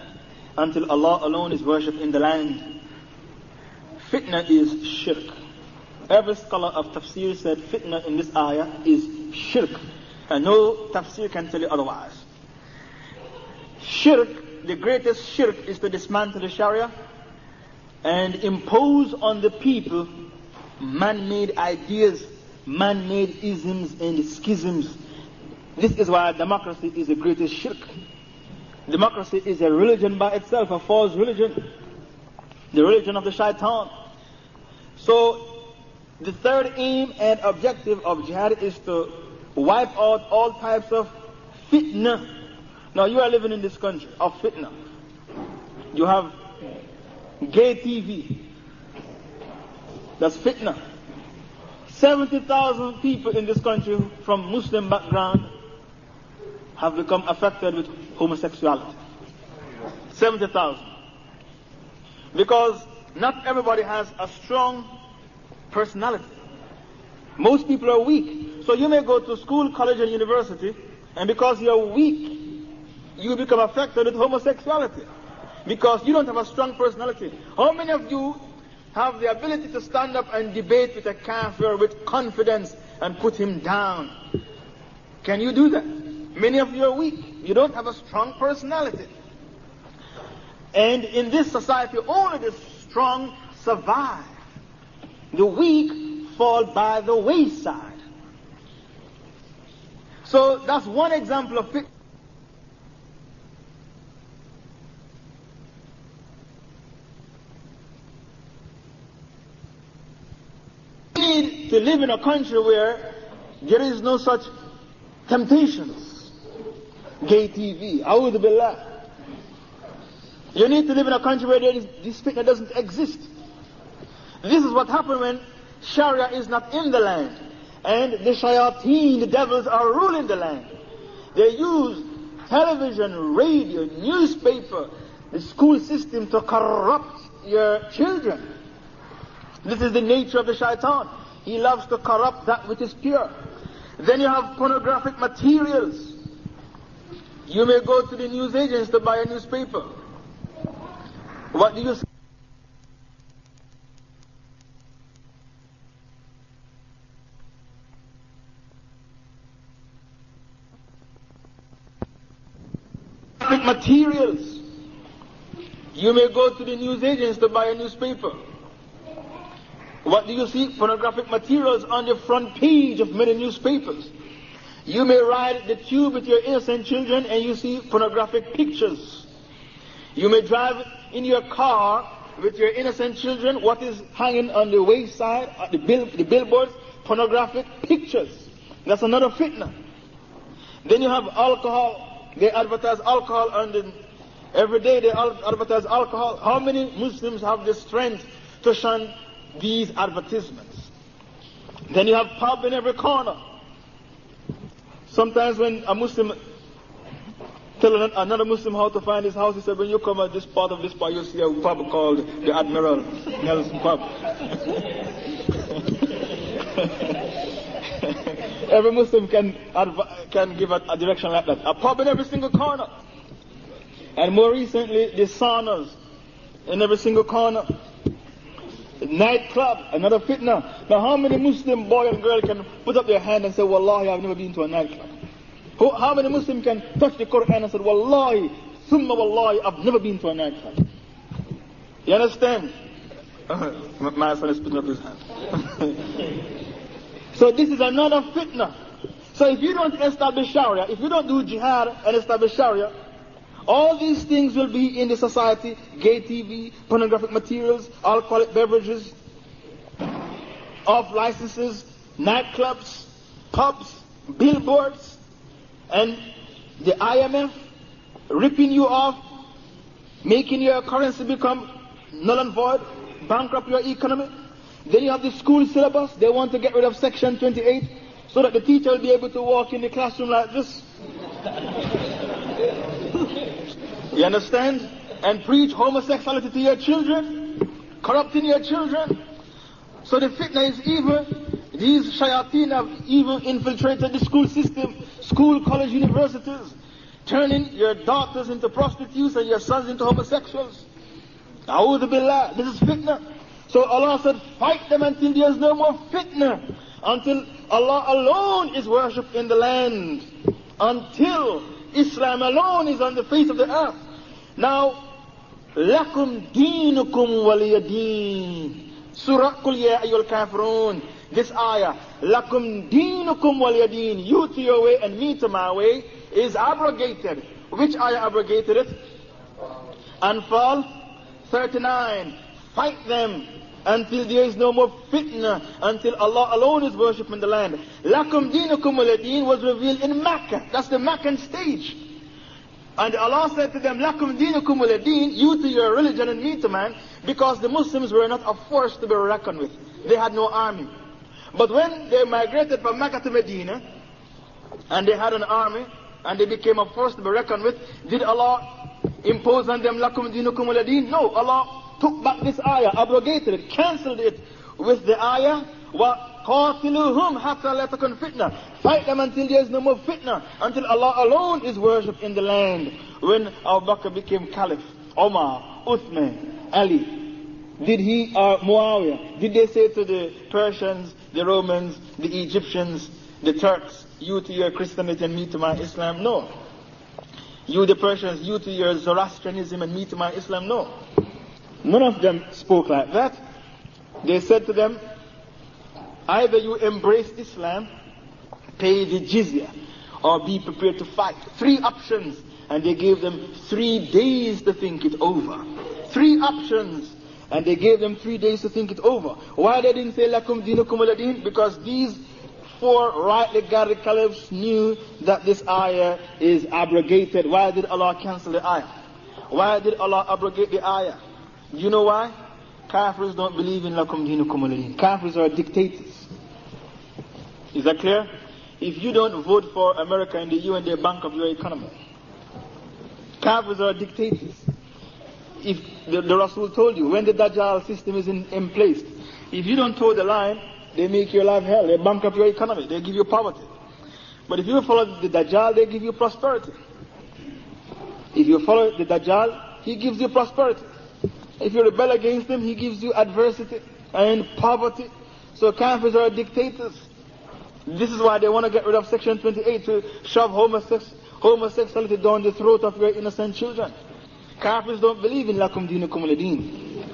until Allah alone is worshipped in the land fitna is shirk every scholar of tafsir said fitna in this ayah is shirk and no tafsir can tell you otherwise shirk the greatest shirk is to dismantle the sharia and impose on the people man-made ideas, man-made isms and schisms. This is why democracy is the greatest shirk. Democracy is a religion by itself, a false religion. The religion of the shaitan. So, the third aim and objective of jihad is to wipe out all types of fitna. Now, you are living in this country of fitna. You have gay TV, that's fitna. 70,000 people in this country from Muslim background have become affected with homosexuality. 70,000. Because not everybody has a strong personality. Most people are weak. So you may go to school, college, and university, and because you're weak, you become affected with homosexuality. Because you don't have a strong personality. How many of you have the ability to stand up and debate with a kafir with confidence and put him down. Can you do that? Many of you are weak. You don't have a strong personality. And in this society, only the strong survive. The weak fall by the wayside. So that's one example of to live in a country where there is no such temptations. Gay TV, Billah. You need to live in a country where there is, this fitna doesn't exist. This is what happens when Sharia is not in the land. And the shayateen, the devils, are ruling the land. They use television, radio, newspaper, the school system to corrupt your children. This is the nature of the shaitan. He loves to corrupt that which is pure. Then you have pornographic materials. You may go to the newsagents to buy a newspaper. What do you say? materials. You may go to the newsagents to buy a newspaper. What do you see? Pornographic materials on the front page of many newspapers. You may ride the tube with your innocent children and you see pornographic pictures. You may drive in your car with your innocent children. What is hanging on the wayside, at the, bill, the billboards? Pornographic pictures. That's another fitna. Then you have alcohol. They advertise alcohol on the, every day they advertise alcohol. How many Muslims have the strength to shun these advertisements. Then you have pub in every corner. Sometimes when a Muslim tell another Muslim how to find his house, he said, when you come at this part of this part, you'll see a pub called the Admiral Nelson Pub. every Muslim can, can give a, a, direction like that. A pub in every single corner. And more recently, the saunas in every single corner nightclub, another fitna. Now, how many Muslim boy and girl can put up their hand and say, Wallahi, I've never been to a nightclub? Who, how many Muslim can touch the Quran and say, Wallahi, Summa Wallahi, I've never been to a nightclub? You understand? Uh-huh. my son is putting up his hand. so this is another fitna. So if you don't establish Sharia, if you don't do jihad and establish Sharia, all these things will be in the society gay TV, pornographic materials, alcoholic beverages, off licenses, nightclubs, pubs, billboards, and the IMF ripping you off, making your currency become null and void, bankrupt your economy. Then you have the school syllabus. They want to get rid of Section 28 so that the teacher will be able to walk in the classroom like this. You understand? And preach homosexuality to your children, corrupting your children. So the fitna is evil. These shayateen have even infiltrated the school system, school, college, universities, turning your daughters into prostitutes and your sons into homosexuals. A'udhu billah. This is fitna. So Allah said, fight them until there is no more fitna. Until Allah alone is worshipped in the land. Until Islam alone is on the face of the earth. Now, lakum dinukum waliyadeen. Surah Qul Ya Ayyul. This ayah, lakum dinukum waliyadeen. You to your way and me to my way is abrogated. Which ayah abrogated it? Anfal 39. Fight them until there is no more fitna, until Allah alone is worshipped in the land. Lakum dinukum waliyadeen was revealed in Mecca. That's the Meccan stage. And Allah said to them, Lakum dinukum din, you to your religion and me to man, because the Muslims were not a force to be reckoned with. They had no army. But when they migrated from Mecca to Medina, and they had an army, and they became a force to be reckoned with, did Allah impose on them Lakum dinukum din? No, Allah took back this ayah, abrogated it, cancelled it with the ayah, وَقَاتِلُوهُمْ حَتَّى لَا تَكُنْ فِتْنَةً Fight them until there is no more fitna, until Allah alone is worshipped in the land. When Abu Bakr became caliph, Omar, Uthman, Ali, did he, or uh, Muawiyah, did they say to the Persians, the Romans, the Egyptians, the Turks, you to your Christianity and me to my Islam? No. You the Persians, you to your Zoroastrianism and me to my Islam? No. None of them spoke like that. They said to them, either you embrace Islam pay the jizya or be prepared to fight. Three options. And they gave them three days to think it over. Three options. And they gave them three days to think it over. Why they didn't say lakum dinukum aladin? Because these four rightly guided caliphs knew that this ayah is abrogated. Why did Allah cancel the ayah? Why did Allah abrogate the ayah? You know why? Kafirs don't believe in lakum dinukum aladin. Kafirs are dictators. Is that clear? If you don't vote for America in the UN, they bankrupt your economy. Kafirs are dictators. If the, the Rasul told you, when the Dajjal system is in, in place, if you don't toe the line, they make your life hell. They bankrupt your economy. They give you poverty. But if you follow the Dajjal, they give you prosperity. If you follow the Dajjal, he gives you prosperity. If you rebel against him, he gives you adversity and poverty. So Kafirs are dictators. This is why they want to get rid of Section 28 to shove homosex homosexuality down the throat of your innocent children. Kafirs don't believe in lakum dinukum ladeen.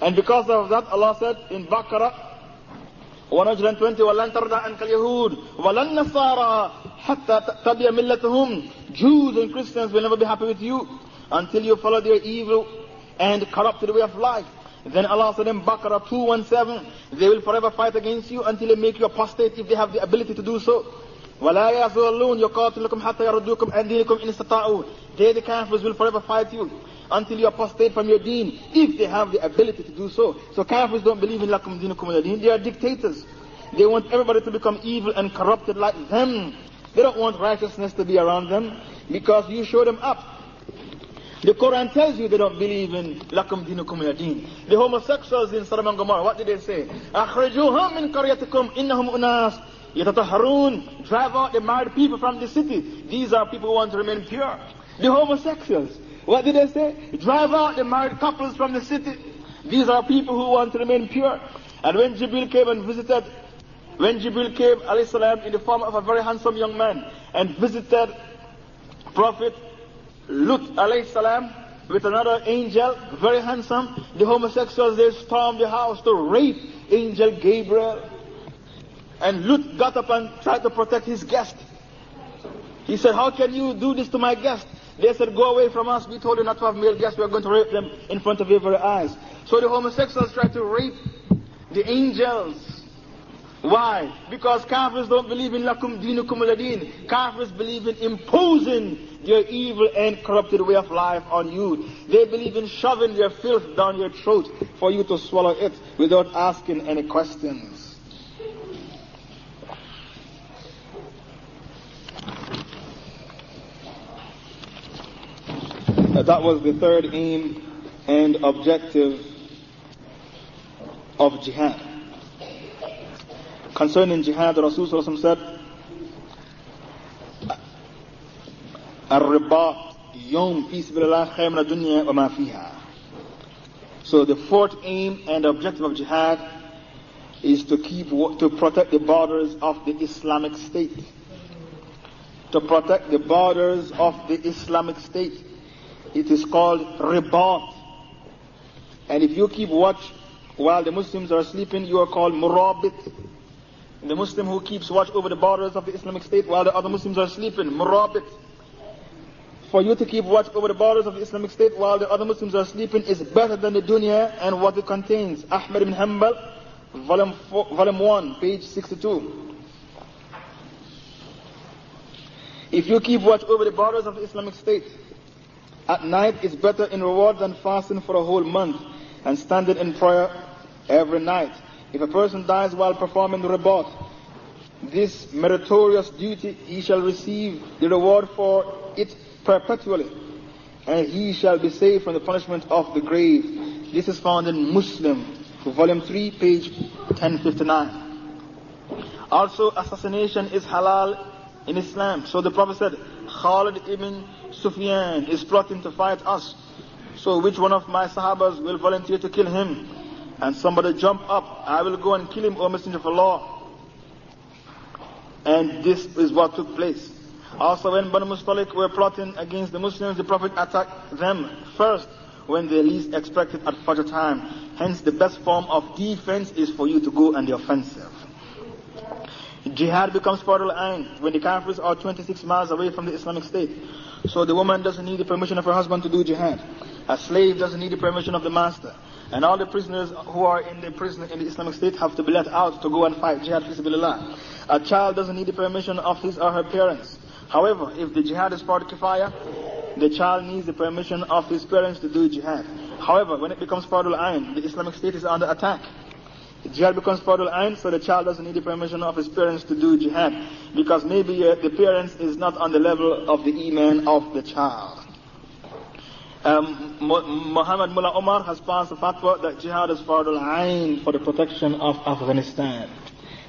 And because of that, Allah said in Baqarah, 120 ولن ترضى عنك اليهود ولا النصارى حتى تتبع ملتهم Jews and Christians will never be happy with you until you follow their evil and corrupted way of life. Then Allah said in Baqarah 217, they will forever fight against you until they make you apostate if they have the ability to do so. ولا يزالون يقاتلكم حتى يردوكم عن دينكم إن استطاعوا. They the kafirs will forever fight you until you apostate from your deen if they have the ability to do so. So kafirs don't believe in lakum dinukum deen. They are dictators. They want everybody to become evil and corrupted like them. They don't want righteousness to be around them because you show them up. The Quran tells you they don't believe in lakum dinukum deen. The homosexuals in Sodom and Gomorrah, what did they say? أخرجوهم من قريتكم إنهم أناس يتطهرون. Drive out the married people from the city. These are people who want to remain pure. The homosexuals, what did they say? Drive out the married couples from the city. These are people who want to remain pure. And when Jibril came and visited, when Jibril came, salam, in the form of a very handsome young man, and visited Prophet Lut, salam, with another angel, very handsome, the homosexuals, they stormed the house to rape Angel Gabriel. And Lut got up and tried to protect his guest. He said, How can you do this to my guest? They said, Go away from us. We told you not to have male guests. We are going to rape them in front of your very eyes. So the homosexuals tried to rape the angels. Why? Because Kafirs don't believe in lakum dinukum aladeen. Kafirs believe in imposing your evil and corrupted way of life on you. They believe in shoving your filth down your throat for you to swallow it without asking any questions. that was the third aim and objective of jihad concerning jihad, Rasulullah said, Ar-riba dunya wa ma fiha. So the fourth aim and objective of jihad is to keep, to protect the borders of the Islamic State. To protect the borders of the Islamic State. It is called ribat. And if you keep watch while the Muslims are sleeping, you are called murabit. The Muslim who keeps watch over the borders of the Islamic State while the other Muslims are sleeping, murabit. For you to keep watch over the borders of the Islamic State while the other Muslims are sleeping is better than the dunya and what it contains. Ahmad ibn Hanbal, volume, four, volume 1, page 62. If you keep watch over the borders of the Islamic State, at night is better in reward than fasting for a whole month and standing in prayer every night. If a person dies while performing the ribat, this meritorious duty, he shall receive the reward for it perpetually, and he shall be saved from the punishment of the grave. This is found in Muslim, volume 3, page 1059. Also, assassination is halal in Islam. So the Prophet said, Khalid ibn Sufyan is plotting to fight us. So which one of my Sahabas will volunteer to kill him? And somebody jump up, I will go and kill him, O Messenger of Allah. And this is what took place. Also when Banu Mustalik were plotting against the Muslims, the Prophet attacked them first when they least expected at Fajr time. Hence the best form of defense is for you to go on the offensive. Jihad becomes Fardul when the Kafirs are 26 miles away from the Islamic State. So the woman doesn't need the permission of her husband to do jihad. A slave doesn't need the permission of the master. And all the prisoners who are in the prison in the Islamic State have to be let out to go and fight jihad fisabilillah. A child doesn't need the permission of his or her parents. However, if the jihad is Fardul Kifaya, the child needs the permission of his parents to do jihad. However, when it becomes Fardul Ain, the Islamic State is under attack. The Jihad becomes Fardul Ain, so the child doesn't need the permission of his parents to do jihad. Because maybe uh, the parents is not on the level of the iman of the child. Um, Muhammad Mullah Omar has passed a fatwa that jihad is Fardul Ain for the protection of Afghanistan.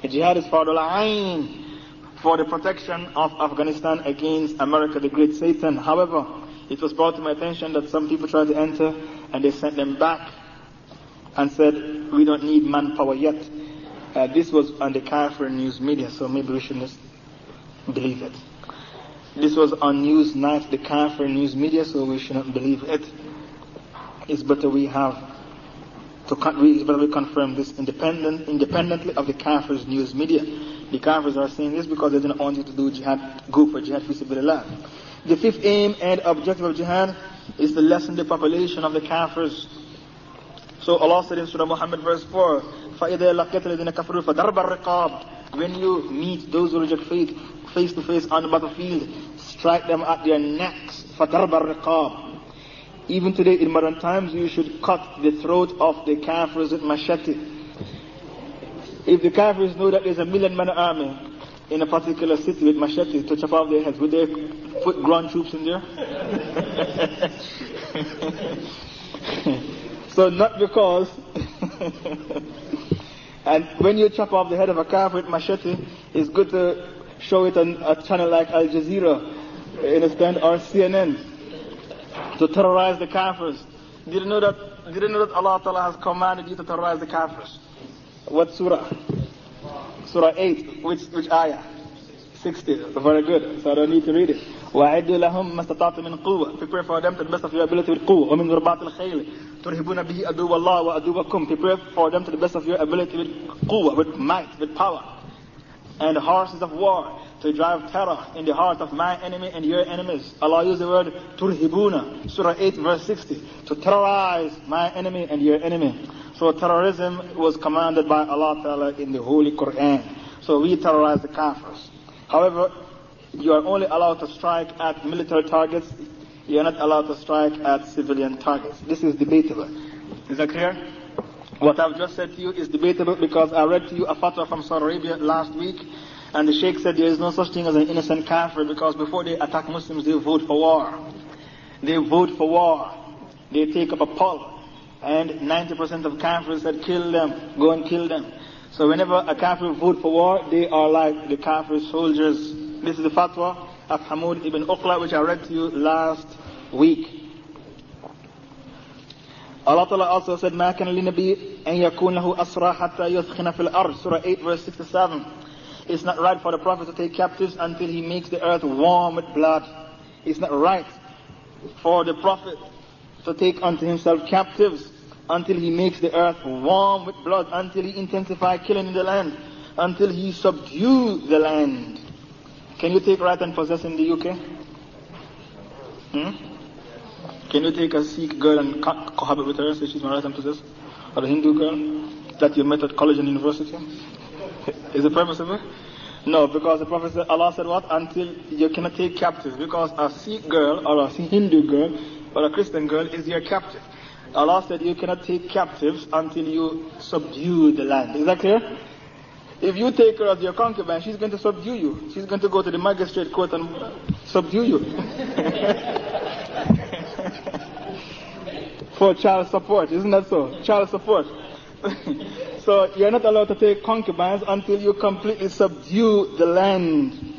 Jihad is Fardul Ain for the protection of Afghanistan against America, the great Satan. However, it was brought to my attention that some people tried to enter and they sent them back and said, we don't need manpower yet. Uh, this was on the Kafir news media, so maybe we shouldn't believe it. This was on news, night, the Kafir news media, so we shouldn't believe it. It's better we have to con- we better confirm this independent, independently of the Kafir's news media. The Kafirs are saying this because they don't want you to do jihad, go for jihad fisabilillah. The fifth aim and objective of jihad is to lessen the population of the Kafirs. So Allah said in Surah Muhammad verse 4, When you meet those who reject faith, face to face on the battlefield, strike them at their necks. فَضَرْبَ الرِّقَابِ Even today in modern times, you should cut the throat of the kafirs with machete. If the kafirs know that there's a million man army in a particular city with machete to chop off their heads, would they put ground troops in there? So not because, and when you chop off the head of a calf with machete, it's good to show it on a channel like Al Jazeera, you understand, or CNN, to terrorize the Kafirs. Did you know that, did you know that Allah Ta'ala has commanded you to terrorize the Kafirs? What surah? Surah 8, which, which ayah? 60. Very good. So I don't need to read it. وَعِدُّ لَهُمْ مَا اسْتَطَعْتُ مِنْ قُوَّةٍ Prepare for them to the best of your ability with قوة ومن رباط الخيل ترهبون به عدو الله وعدوكم Prepare for them to the best of your ability with قوة, with might, with power. And horses of war to drive terror in the heart of my enemy and your enemies. Allah used the word turhibuna, Surah 8 verse 60, to terrorize my enemy and your enemy. So terrorism was commanded by Allah Ta'ala in the Holy Quran. So we terrorize the kafirs. However, you are only allowed to strike at military targets. You are not allowed to strike at civilian targets. This is debatable. Is that clear? What I've just said to you is debatable because I read to you a fatwa from Saudi Arabia last week and the Sheikh said there is no such thing as an innocent kafir because before they attack Muslims they vote for war. They vote for war. They take up a poll and 90% of kafirs said kill them, go and kill them. So whenever a kafir vote for war, they are like the kafir soldiers. This is the fatwa of Hamoud ibn Uqla, which I read to you last week. Allah Ta'ala also said, ما كان لنبي أن يكون له أسرى حتى يثخن في الأرض. Surah 8 verse 67. It's not right for the Prophet to take captives until he makes the earth warm with blood. It's not right for the Prophet to take unto himself captives until he makes the earth warm with blood, until he intensifies killing in the land, until he subdue the land. Can you take right and possess in the UK? Hmm? Can you take a Sikh girl and cohabit with her, say she's my right and possess? Or a Hindu girl that you met at college and university? Is it permissible? No, because the Prophet said, Allah said what? Until you cannot take captives. Because a Sikh girl or a Hindu girl or a Christian girl is your captive. Allah said you cannot take captives until you subdue the land. Is that clear? If you take her as your concubine, she's going to subdue you. She's going to go to the magistrate court and subdue you. For child support, isn't that so? Child support. so you're not allowed to take concubines until you completely subdue the land.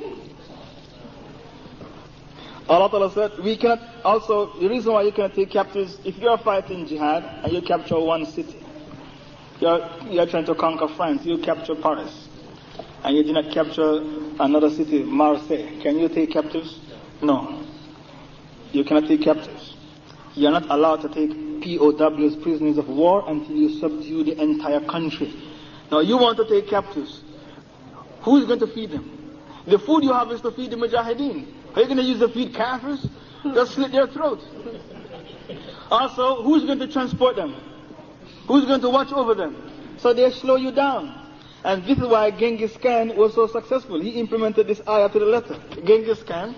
Allah Ta'ala said, we cannot also, the reason why you cannot take captives, if you're fighting jihad and you capture one city, you're, you're trying to conquer France, you capture Paris, and you do not capture another city, Marseille, can you take captives? No. You cannot take captives. You're not allowed to take POWs, prisoners of war, until you subdue the entire country. Now you want to take captives. Who's going to feed them? The food you have is to feed the mujahideen. Are you going to use the feed kafirs? They'll slit their throat. Also, who's going to transport them? Who's going to watch over them? So they slow you down. And this is why Genghis Khan was so successful. He implemented this ayah to the letter. Genghis Khan,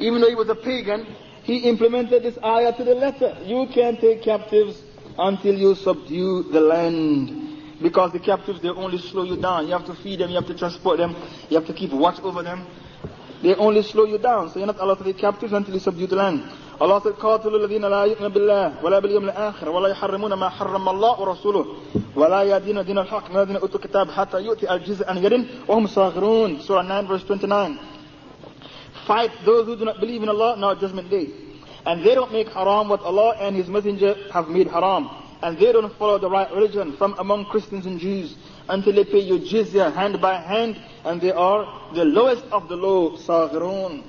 even though he was a pagan, he implemented this ayah to the letter. You can't take captives until you subdue the land. Because the captives, they only slow you down. You have to feed them, you have to transport them, you have to keep watch over them. They only slow you down. So you're not allowed to take captives until you subdue the land. Allah said, قاتلوا الذين لا يؤمنون بالله ولا باليوم الآخر ولا يحرمون ما حرم الله ورسوله ولا يدين دين الحق من الذين أوتوا الكتاب حتى يؤتي الجزء عن يد وهم صاغرون Surah 9 verse 29 Fight those who do not believe in Allah, now judgment day. And they don't make haram what Allah and His Messenger have made haram. And they don't follow the right religion from among Christians and Jews until they pay you jizya hand by hand. And they are the lowest of the low, صاغرون.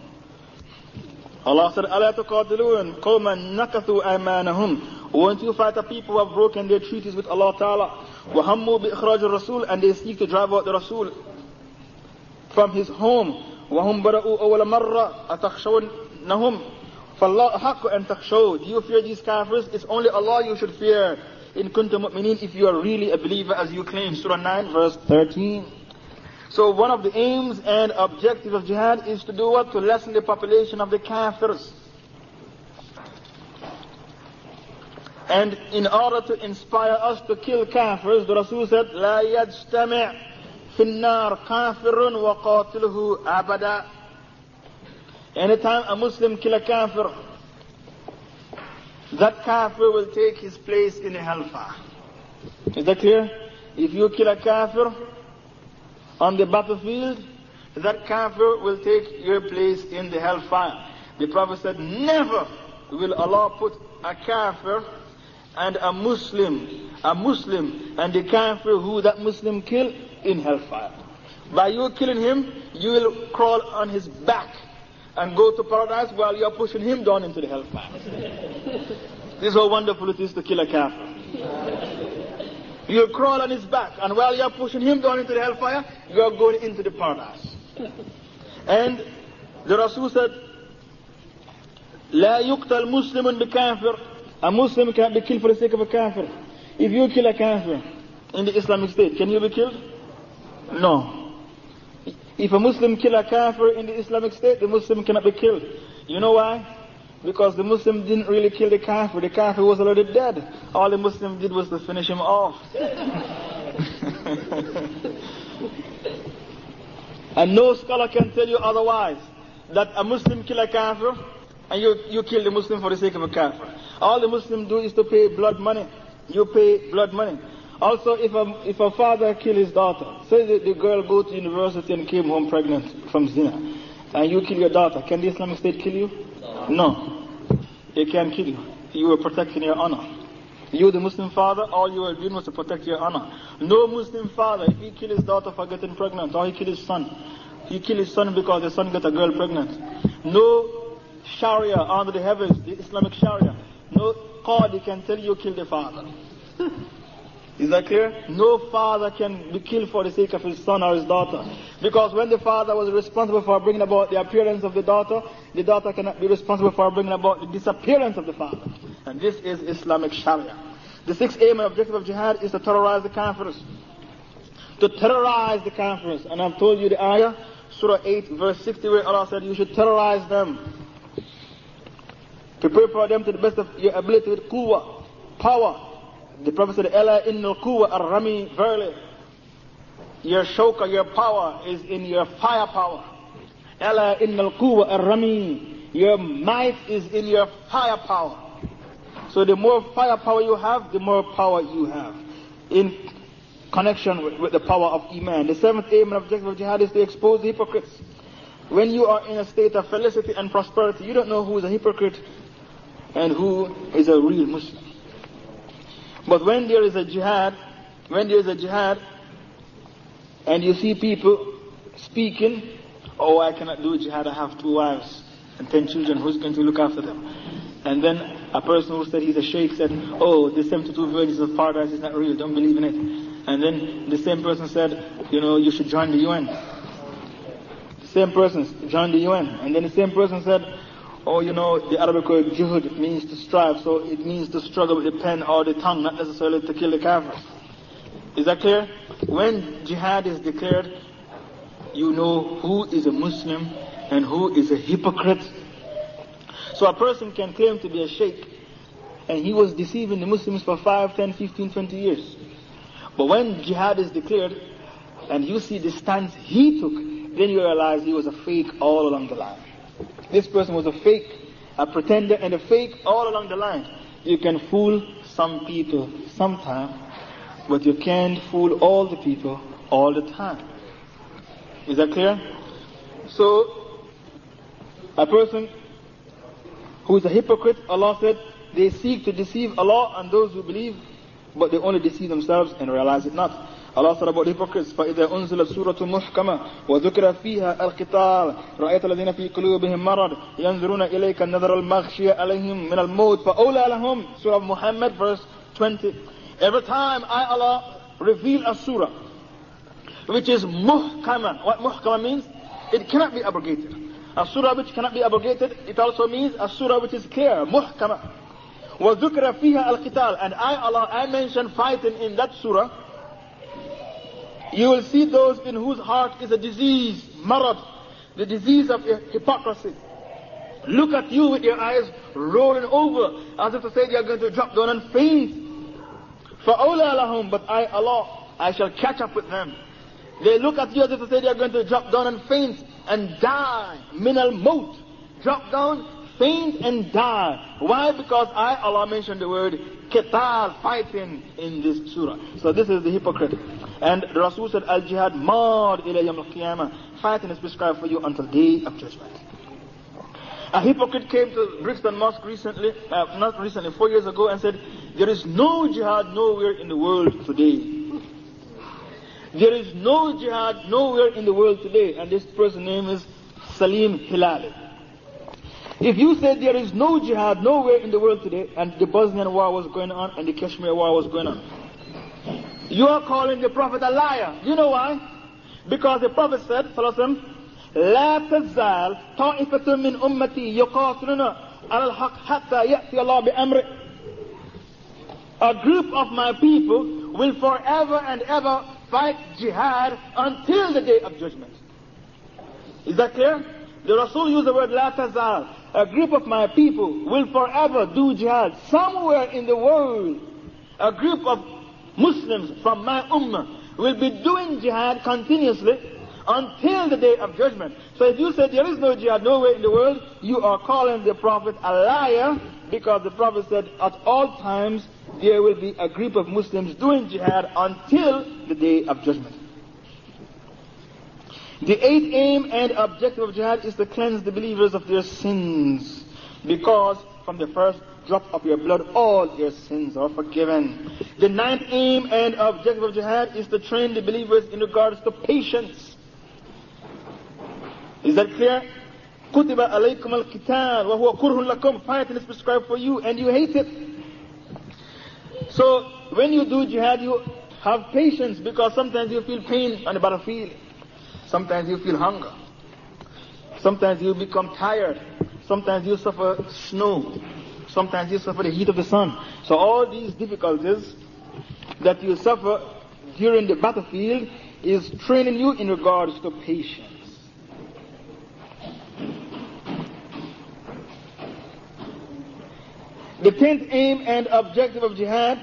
Allah said, أَلَا تُقَاتِلُونَ قَوْمًا نَكَثُوا أَيْمَانَهُمْ Won't you fight a people who have broken their treaties with Allah Ta'ala? وَهَمُّوا بِإِخْرَاجِ الرَّسُولِ And they seek to drive out the Rasul from his home. وَهُمْ بَرَؤُوا أَوَّلَ مَرَّةٍ أَتَخْشَوْنَهُمْ فَاللَّهُ أَحَقُّ أَن تَخْشَوْا Do you fear these kafirs? It's only Allah you should fear. In kuntum mu'minin, if you are really a believer as you claim. Surah 9 verse 13. So one of the aims and objectives of jihad is to do what? To lessen the population of the kafirs. And in order to inspire us to kill kafirs, the Rasul said, لا يجتمع في النار كافر وقاتله أبدا. Anytime a Muslim kill a kafir, that kafir will take his place in the hellfire. Is that clear? If you kill a kafir, on the battlefield, that kafir will take your place in the hellfire. The Prophet said, never will Allah put a kafir and a Muslim, a Muslim and the kafir who that Muslim kill in hellfire. By you killing him, you will crawl on his back and go to paradise while you are pushing him down into the hellfire. this is how wonderful it is to kill a kafir. You'll crawl on his back, and while you're pushing him down into the hellfire, you're going into the paradise. and the Rasul said, لا يقتل مسلم بكافر A Muslim can't be killed for the sake of a kafir. If you kill a kafir in the Islamic State, can you be killed? No. If a Muslim kill a kafir in the Islamic State, the Muslim cannot be killed. You know why? Because the Muslim didn't really kill the kafir. The kafir was already dead. All the Muslim did was to finish him off. and no scholar can tell you otherwise. That a Muslim kill a kafir and you, you kill the Muslim for the sake of a kafir. All the Muslim do is to pay blood money. You pay blood money. Also, if a, if a father kill his daughter, say the, the girl go to university and came home pregnant from zina, and you kill your daughter, can the Islamic State kill you? No. They can't kill you. You were protecting your honor. You, the Muslim father, all you were doing was to protect your honor. No Muslim father, if he kill his daughter for getting pregnant, or he kill his son, he kill his son because the son got a girl pregnant. No Sharia under the heavens, the Islamic Sharia, no qadi can tell you kill the father. Is that clear? No father can be killed for the sake of his son or his daughter. Because when the father was responsible for bringing about the appearance of the daughter, the daughter cannot be responsible for bringing about the disappearance of the father. And this is Islamic Sharia. The sixth aim and objective of jihad is to terrorize the kafirs. To terrorize the kafirs. And I've told you the ayah, Surah 8, verse 60, where Allah said you should terrorize them. Prepare for them to the best of your ability with quwwah, power, the Prophet said, Ella innal quwa ar-rami, verily, your shawka, your power is in your firepower. Ella innal quwa ar-rami, your might is in your firepower. So the more firepower you have, the more power you have. In connection with, with the power of Iman. The seventh aim and objective of jihad is to expose the hypocrites. When you are in a state of felicity and prosperity, you don't know who is a hypocrite and who is a real Muslim. But when there is a jihad, when there is a jihad, and you see people speaking, oh, I cannot do a jihad, I have two wives and ten children, who's going to look after them? And then a person who said he's a sheikh said, oh, the 72 virgins of paradise is not real, don't believe in it. And then the same person said, you know, you should join the UN. The same person joined the UN. And then the same person said, oh, you know, the Arabic word juhud means to strive, so it means to struggle with the pen or the tongue, not necessarily to kill the kafirs. Is that clear? When jihad is declared, you know who is a Muslim and who is a hypocrite. So a person can claim to be a sheikh and he was deceiving the Muslims for 5, 10, 15, 20 years. But when jihad is declared and you see the stance he took, then you realize he was a fake all along the line. This person was a fake, a pretender and a fake all along the line. You can fool some people sometime, but you can't fool all the people all the time. Is that clear? So, a person who is a hypocrite, Allah said, they seek to deceive Allah and those who believe, but they only deceive themselves and realize it not. Allah said about hypocrites, فَإِذَا أُنزِلَتْ سُورَةٌ مُحْكَمَةٌ وَذُكِرَ فِيهَا الْقِتَالِ رَأَيْتَ الَّذِينَ فِي قُلُوبِهِم مَرَضٌ يَنظُرُونَ إِلَيْكَ النَّظَرَ الْمَغْشِيَ عَلَيْهِم مِّنَ الْمَوْتِ فَأَوْلَى لَهُمْ Surah Muhammad verse 20. Every time I Allah reveal a surah, which is muhkama. What muhkama means? It cannot be abrogated. A surah which cannot be abrogated, it also means a surah which is clear, muhkama. وَذُكْرَ فِيهَا الْقِتَالِ And I, Allah, I mention fighting in that surah. You will see those in whose heart is a disease, marad, the disease of hypocrisy. Look at you with your eyes rolling over as if to say you're going to drop down and faint. فَأَوْلَى لَهُمْ But I, Allah, I shall catch up with them. They look at you as if to say they're going to drop down and faint and die. Minal maut. Drop down, faint and die. Why? Because I, Allah mentioned the word qital, fighting in this surah. So this is the hypocrite. And Rasul said, Al jihad mad ila yam al Fighting is prescribed for you until day of judgment. A hypocrite came to Brixton Mosque recently, uh, not recently, four years ago, and said, There is no jihad nowhere in the world today. There is no jihad nowhere in the world today, and this person's name is Salim Hilali. If you said there is no jihad nowhere in the world today, and the Bosnian war was going on, and the Kashmir war was going on, you are calling the Prophet a liar. You know why? Because the Prophet said, Sallallahu لا تزال طائفة من أمتي يقاتلون على الحق حتى يأتي الله بأمره A group of my people will forever and ever fight jihad until the day of judgment. Is that clear? The Rasul used the word la tazal. A group of my people will forever do jihad somewhere in the world. A group of Muslims from my ummah will be doing jihad continuously until the day of judgment. So if you say there is no jihad nowhere in the world, you are calling the Prophet a liar because the Prophet said at all times there will be a group of Muslims doing jihad until the day of judgment. The eighth aim and objective of jihad is to cleanse the believers of their sins. Because from the first drop of your blood, all your sins are forgiven. The ninth aim and objective of jihad is to train the believers in regards to patience. Is that clear? كتب عليكم القتال وهو كره لكم fighting is prescribed for you and you hate it so when you do jihad, you have patience because sometimes you feel pain on the battlefield. Sometimes you feel hunger. Sometimes you become tired. Sometimes you suffer snow. Sometimes you suffer the heat of the sun. So all these difficulties that you suffer during the battlefield is training you in regards to patience. The tenth aim and objective of jihad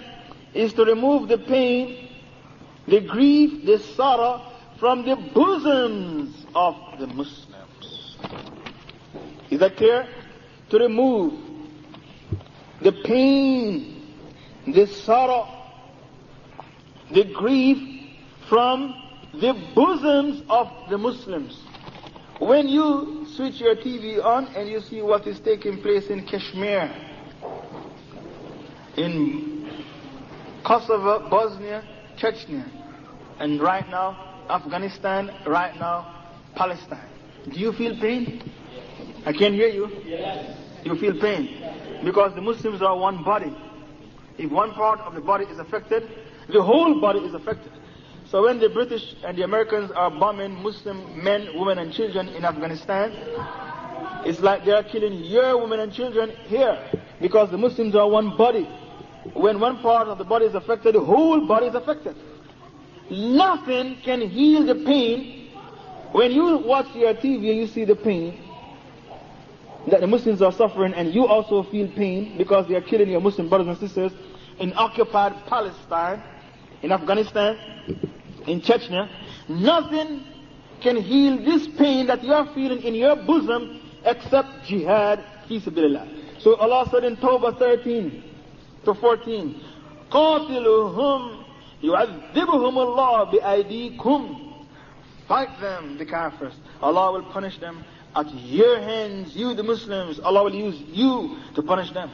is to remove the pain, the grief, the sorrow from the bosoms of the Muslims. Is that clear? To remove the pain, the sorrow, the grief from the bosoms of the Muslims. When you switch your TV on and you see what is taking place in Kashmir, in Kosovo, Bosnia, Chechnya, and right now, Afghanistan, right now, Palestine. Do you feel pain? I can't hear you. You feel pain. Because the Muslims are one body. If one part of the body is affected, the whole body is affected. So when the British and the Americans are bombing Muslim men, women, and children in Afghanistan, It's like they are killing your women and children here because the Muslims are one body. When one part of the body is affected, the whole body is affected. Nothing can heal the pain. When you watch your TV and you see the pain that the Muslims are suffering and you also feel pain because they are killing your Muslim brothers and sisters in occupied Palestine, in Afghanistan, in Chechnya, nothing can heal this pain that you are feeling in your bosom except jihad fi So Allah said in Tawbah 13 to 14, قاتلهم يعذبهم الله بأيديكم Fight them, the kafirs. Allah will punish them at your hands, you the Muslims. Allah will use you to punish them.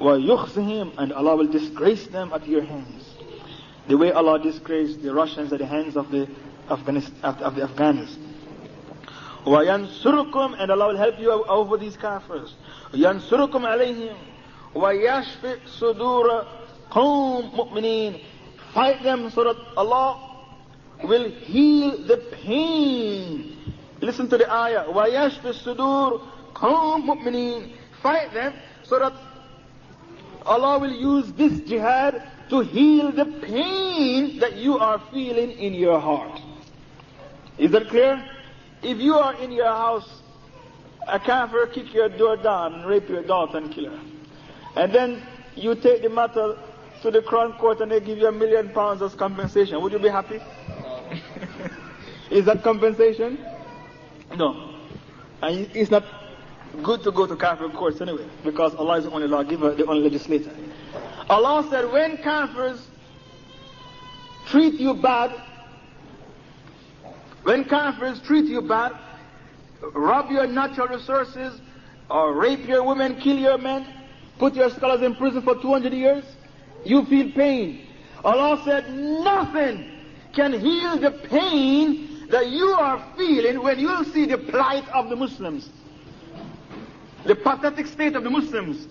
وَيُخْزِهِمْ And Allah will disgrace them at your hands. The way Allah disgraced the Russians at the hands of the, Afghanis, of the Afghans. وَيَنْصُرُكُمْ And Allah will help you over these kafirs. يَنْصُرُكُمْ عَلَيْهِمْ وَيَشْفِئْ صُدُورَ قَوْمْ مُؤْمِنِينَ Fight them so that Allah will heal the pain. Listen to the ayah. وَيَشْفِئْ صُدُورَ قَوْمْ مُؤْمِنِينَ Fight them so that Allah will use this jihad to heal the pain that you are feeling in your heart. Is that clear? If you are in your house, a kafir kick your door down and rape your daughter and kill her. And then you take the matter to the crown court and they give you a million pounds as compensation. Would you be happy? Is that compensation? No. And it's not good to go to kafir courts anyway, because Allah is the only lawgiver, the only legislator. Allah said, when kafirs treat you bad, when kafirs treat you bad, rob your natural resources, or rape your women, kill your men, put your scholars in prison for 200 years, you feel pain. Allah said, nothing can heal the pain that you are feeling when you see the plight of the Muslims. The pathetic state of the Muslims.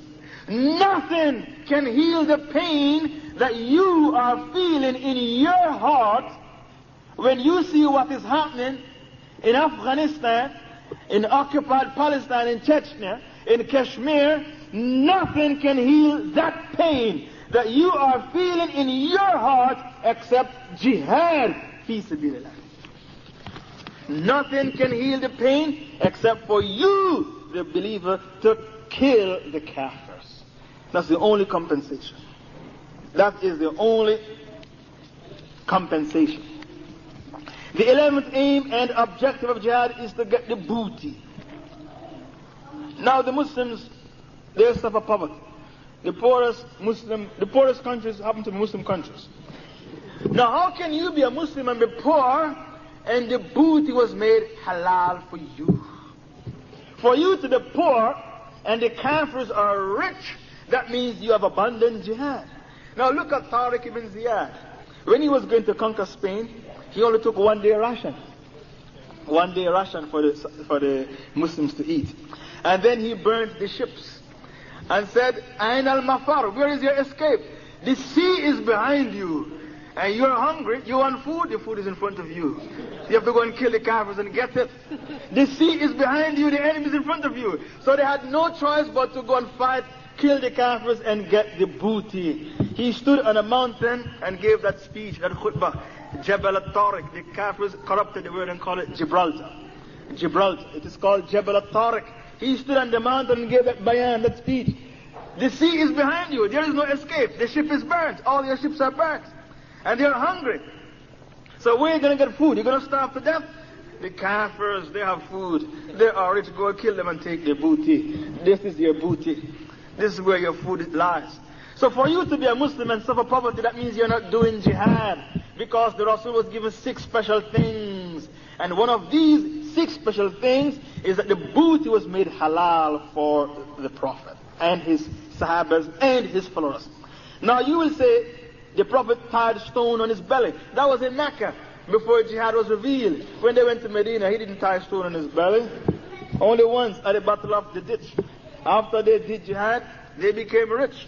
Nothing can heal the pain that you are feeling in your heart when you see what is happening in Afghanistan, in occupied Palestine, in Chechnya, in Kashmir, nothing can heal that pain that you are feeling in your heart except jihad fi sabilillah. Nothing can heal the pain except for you, the believer, to kill the kafirs. That's the only compensation. That is the only compensation. The eleventh aim and objective of jihad is to get the booty. Now the Muslims, they suffer poverty. The poorest Muslim, the poorest countries happen to be Muslim countries. Now how can you be a Muslim and be poor and the booty was made halal for you? For you to be poor and the kafirs are rich, that means you have abandoned jihad. Now look at Tariq ibn Ziyad. When he was going to conquer Spain, he only took one day ration. One day ration for the, for the Muslims to eat. And then he burned the ships and said, Ain al mafar, where is your escape? The sea is behind you. And you're hungry, you want food, the food is in front of you. You have to go and kill the Kafirs and get it. The sea is behind you, the enemy is in front of you. So they had no choice but to go and fight, kill the Kafirs and get the booty. He stood on a mountain and gave that speech, that khutbah. Jabal al-Tariq. The Kafirs corrupted the word and called it Gibraltar. Gibraltar. It is called Jabal al-Tariq. He stood on the mountain and gave that bayan, that speech. The sea is behind you. There is no escape. The ship is burnt. All your ships are burnt. And they're hungry. So where are you going to get food? You're going to starve to death? The Kafirs, they have food. They are rich. Go kill them and take their booty. This is your booty. This is where your food lies. So for you to be a Muslim and suffer poverty, that means you're not doing jihad. Because the Rasul was given six special things. And one of these six special things is that the booty was made halal for the Prophet and his Sahabas and his followers. Now you will say the Prophet tied a stone on his belly. That was in Mecca before jihad was revealed. When they went to Medina, he didn't tie a stone on his belly. Only once at the battle of the ditch. After they did jihad, they became rich.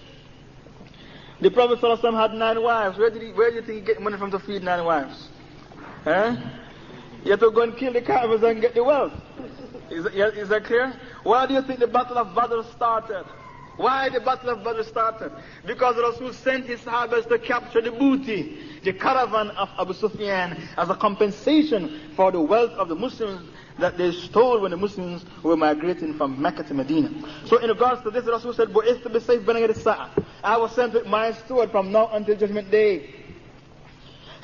The Prophet had nine wives. Where did he, where do you think he get money from to feed nine wives? Huh? You have to go and kill the Kafirs and get the wealth. Is, is that clear? Why do you think the Battle of Badr started? Why the Battle of Badr started? Because Rasul sent his Sahabas to capture the booty, the caravan of Abu Sufyan, as a compensation for the wealth of the Muslims that they stole when the Muslims were migrating from Mecca to Medina. So in regards to this, Rasul said, I was sent with my sword from now until Judgment Day.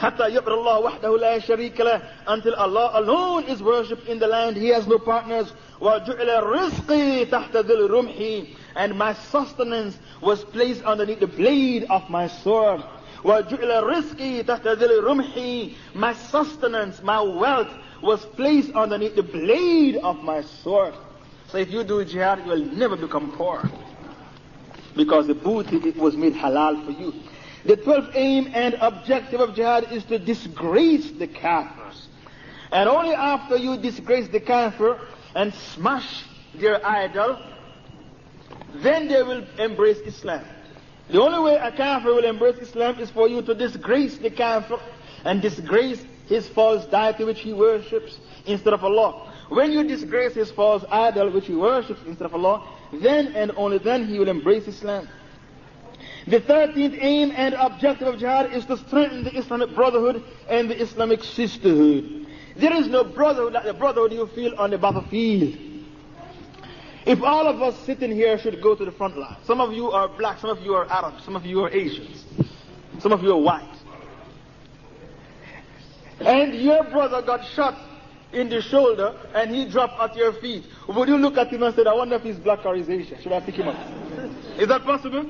حتى يعبد الله وحده لا شريك له until Allah alone is worshipped in the land he has no partners وجعل رزقي تحت ذل رمحي and my sustenance was placed underneath the blade of my sword وجعل رزقي تحت ذل رمحي my sustenance my wealth was placed underneath the blade of my sword so if you do jihad you will never become poor because the booty it was made halal for you the twelfth aim and objective of jihad is to disgrace the kafirs. And only after you disgrace the kafir and smash their idol, then they will embrace Islam. The only way a kafir will embrace Islam is for you to disgrace the kafir and disgrace his false deity which he worships instead of Allah. When you disgrace his false idol which he worships instead of Allah, then and only then he will embrace Islam. The 13th aim and objective of jihad is to strengthen the Islamic brotherhood and the Islamic sisterhood. There is no brotherhood like the brotherhood you feel on the battlefield. If all of us sitting here should go to the front line, some of you are black, some of you are Arab, some of you are Asians, some of you are white, and your brother got shot in the shoulder and he dropped at your feet, would you look at him and say, I wonder if he's black or he's Asian? Should I pick him up? Is that possible?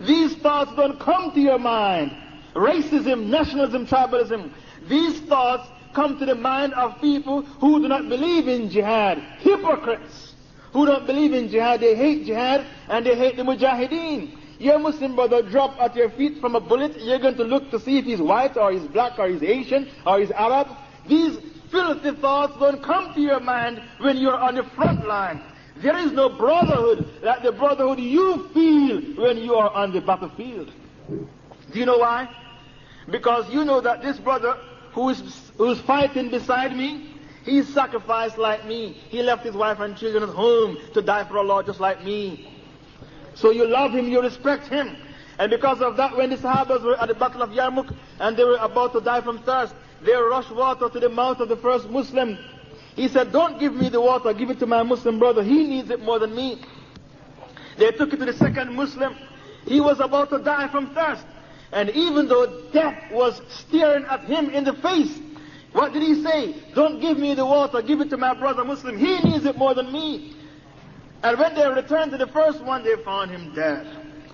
These thoughts don't come to your mind. Racism, nationalism, tribalism. These thoughts come to the mind of people who do not believe in jihad. Hypocrites who don't believe in jihad. They hate jihad and they hate the mujahideen. Your Muslim brother drop at your feet from a bullet. You're going to look to see if he's white or he's black or he's Asian or he's Arab. These filthy thoughts don't come to your mind when you're on the front line. There is no brotherhood like the brotherhood you feel when you are on the battlefield. Do you know why? Because you know that this brother who is, who is fighting beside me, he sacrificed like me. He left his wife and children at home to die for Allah just like me. So you love him, you respect him. And because of that, when the Sahabas were at the Battle of Yarmouk and they were about to die from thirst, they rushed water to the mouth of the first Muslim he said, Don't give me the water, give it to my Muslim brother. He needs it more than me. They took it to the second Muslim. He was about to die from thirst. And even though death was staring at him in the face, what did he say? Don't give me the water, give it to my brother Muslim. He needs it more than me. And when they returned to the first one, they found him dead.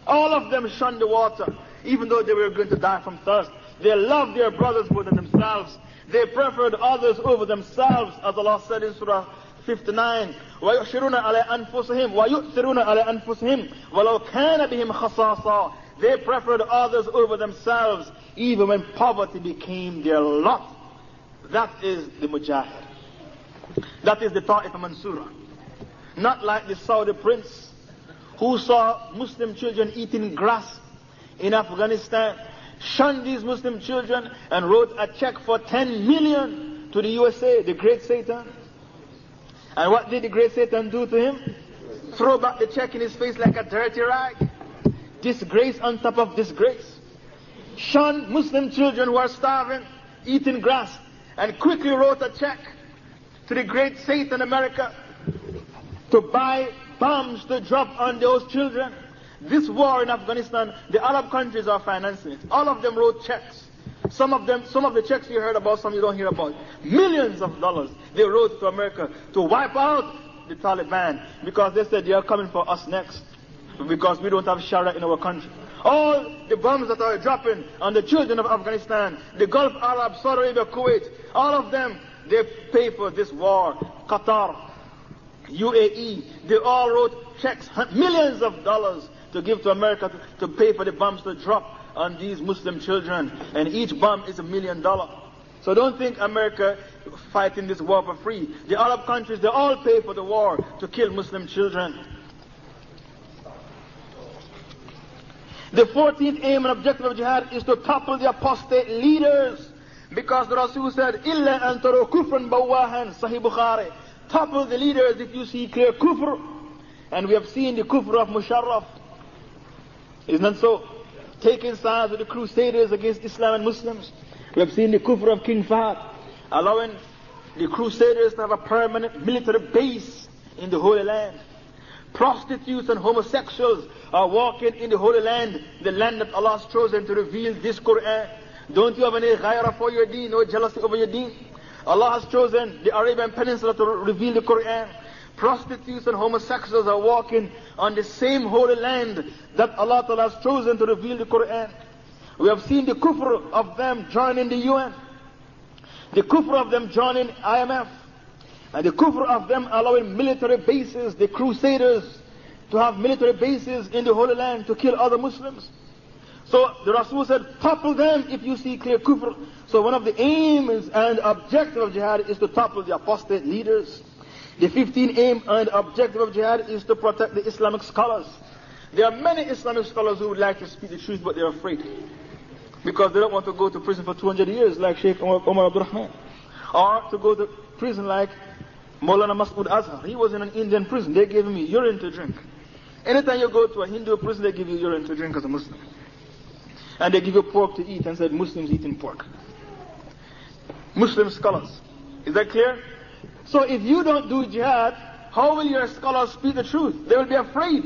All of them shunned the water, even though they were going to die from thirst. They loved their brothers more than themselves. They preferred others over themselves, as Allah said in Surah 59. وَيُحْشِرُونَ عَلَىٰ أَنفُسِهِمْ وَيُؤْثِرُونَ عَلَىٰ أَنفُسِهِمْ وَلَوْ كَانَ بِهِمْ خَصَاصًا They preferred others over themselves, even when poverty became their lot. That is the mujahid. That is the Ta'if Mansura. Not like the Saudi prince who saw Muslim children eating grass in Afghanistan shunned these Muslim children and wrote a check for 10 million to the USA, the great Satan. And what did the great Satan do to him? Throw back the check in his face like a dirty rag. Disgrace on top of disgrace. Shunned Muslim children who are starving, eating grass, and quickly wrote a check to the great Satan America to buy bombs to drop on those children. This war in Afghanistan, the Arab countries are financing it. All of them wrote checks. Some of them, some of the checks you heard about, some you don't hear about. Millions of dollars they wrote to America to wipe out the Taliban because they said they are coming for us next because we don't have Sharia in our country. All the bombs that are dropping on the children of Afghanistan, the Gulf Arab, Saudi Arabia, Kuwait, all of them, they pay for this war. Qatar, UAE, they all wrote checks, millions of dollars to give to America to, to pay for the bombs to drop on these Muslim children. And each bomb is a million dollars. So don't think America fighting this war for free. The Arab countries, they all pay for the war to kill Muslim children. The 14th aim and objective of jihad is to topple the apostate leaders. Because the Rasul said, إِلَّا أَن تَرُوا كُفْرًا بَوَّاهًا Sahih Bukhari. topple the leaders if you see clear kufr. And we have seen the kufr of Musharraf. Isn't that so? Taking sides with the crusaders against Islam and Muslims. We have seen the kufr of King Fahd, allowing the crusaders to have a permanent military base in the Holy Land. Prostitutes and homosexuals are walking in the Holy Land, the land that Allah has chosen to reveal this Quran. Don't you have any ghaira for your deen, no jealousy over your deen? Allah has chosen the Arabian Peninsula to reveal the Quran. Prostitutes and homosexuals are walking on the same holy land that Allah has chosen to reveal the Quran. We have seen the kufr of them joining the UN. The kufr of them joining IMF. And the kufr of them allowing military bases, the crusaders, to have military bases in the Holy Land to kill other Muslims. So the Rasul said, topple them if you see clear kufr. So one of the aims and objective of jihad is to topple the apostate leaders. The 15th aim and objective of jihad is to protect the Islamic scholars. There are many Islamic scholars who would like to speak the truth, but they're afraid. Because they don't want to go to prison for 200 years like Sheikh Omar, Omar Abdurrahman. Or to go to prison like Maulana Masood Azhar. He was in an Indian prison. They gave him urine to drink. Anytime you go to a Hindu prison, they give you urine to drink as a Muslim. And they give you pork to eat and said Muslims eating pork. Muslim scholars. Is that clear? So if you don't do jihad, how will your scholars speak the truth? They will be afraid.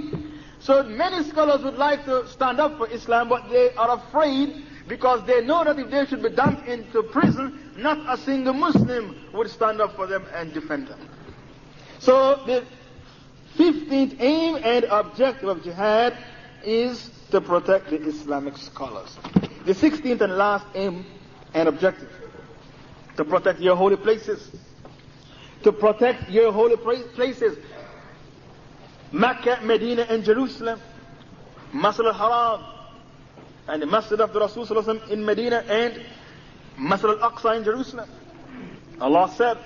So many scholars would like to stand up for Islam, but they are afraid because they know that if they should be dumped into prison, not a single Muslim would stand up for them and defend them. So the 15th aim and objective of jihad is to protect the Islamic scholars. The 16th and last aim and objective to protect your holy places To protect your holy places. Mecca, Medina, and Jerusalem. Masjid al-Haram. And the Masjid of the Rasul in Medina and Masjid al-Aqsa in Jerusalem. Allah said,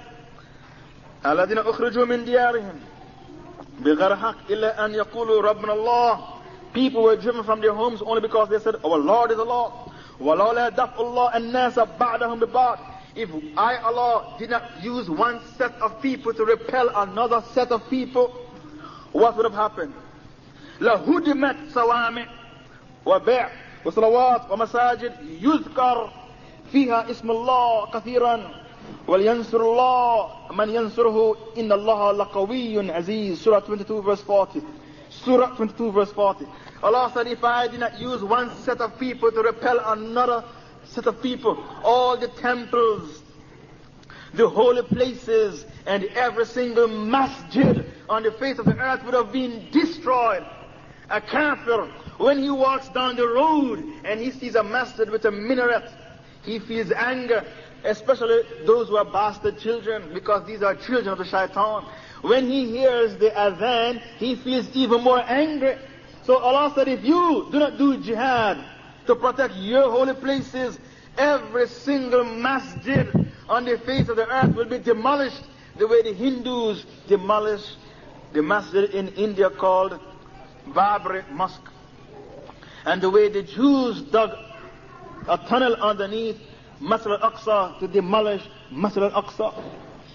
الذين أخرجوا من ديارهم بغير حق إلا أن يقولوا ربنا الله People were driven from their homes only because they said, Our Lord is Allah. وَلَوْلَا دَفْءُ اللَّهِ النَّاسَ بَعْدَهُمْ بِبَعْدٍ If I, Allah, did not use one set of people to repel another set of people, what would have happened? لَهُدِمَتْ صَوَامِعْ وَبِعْ وصلوات ومساجد يذكر فيها اسم الله كثيرا ولينصر الله من ينصره إن الله لقوي عزيز Surah 22 verse 40 Surah 22 verse 40 Allah said if I did not use one set of people to repel another set of people all the temples the holy places and every single masjid on the face of the earth would have been destroyed a kafir when he walks down the road and he sees a masjid with a minaret he feels anger, especially those who are bastard children, because these are children of the shaitan. When he hears the adhan, he feels even more angry. So Allah said, if you do not do jihad to protect your holy places, every single masjid on the face of the earth will be demolished the way the Hindus demolish the masjid in India called Babri Mosque. And the way the Jews dug a tunnel underneath Masjid al-Aqsa to demolish Masjid al-Aqsa.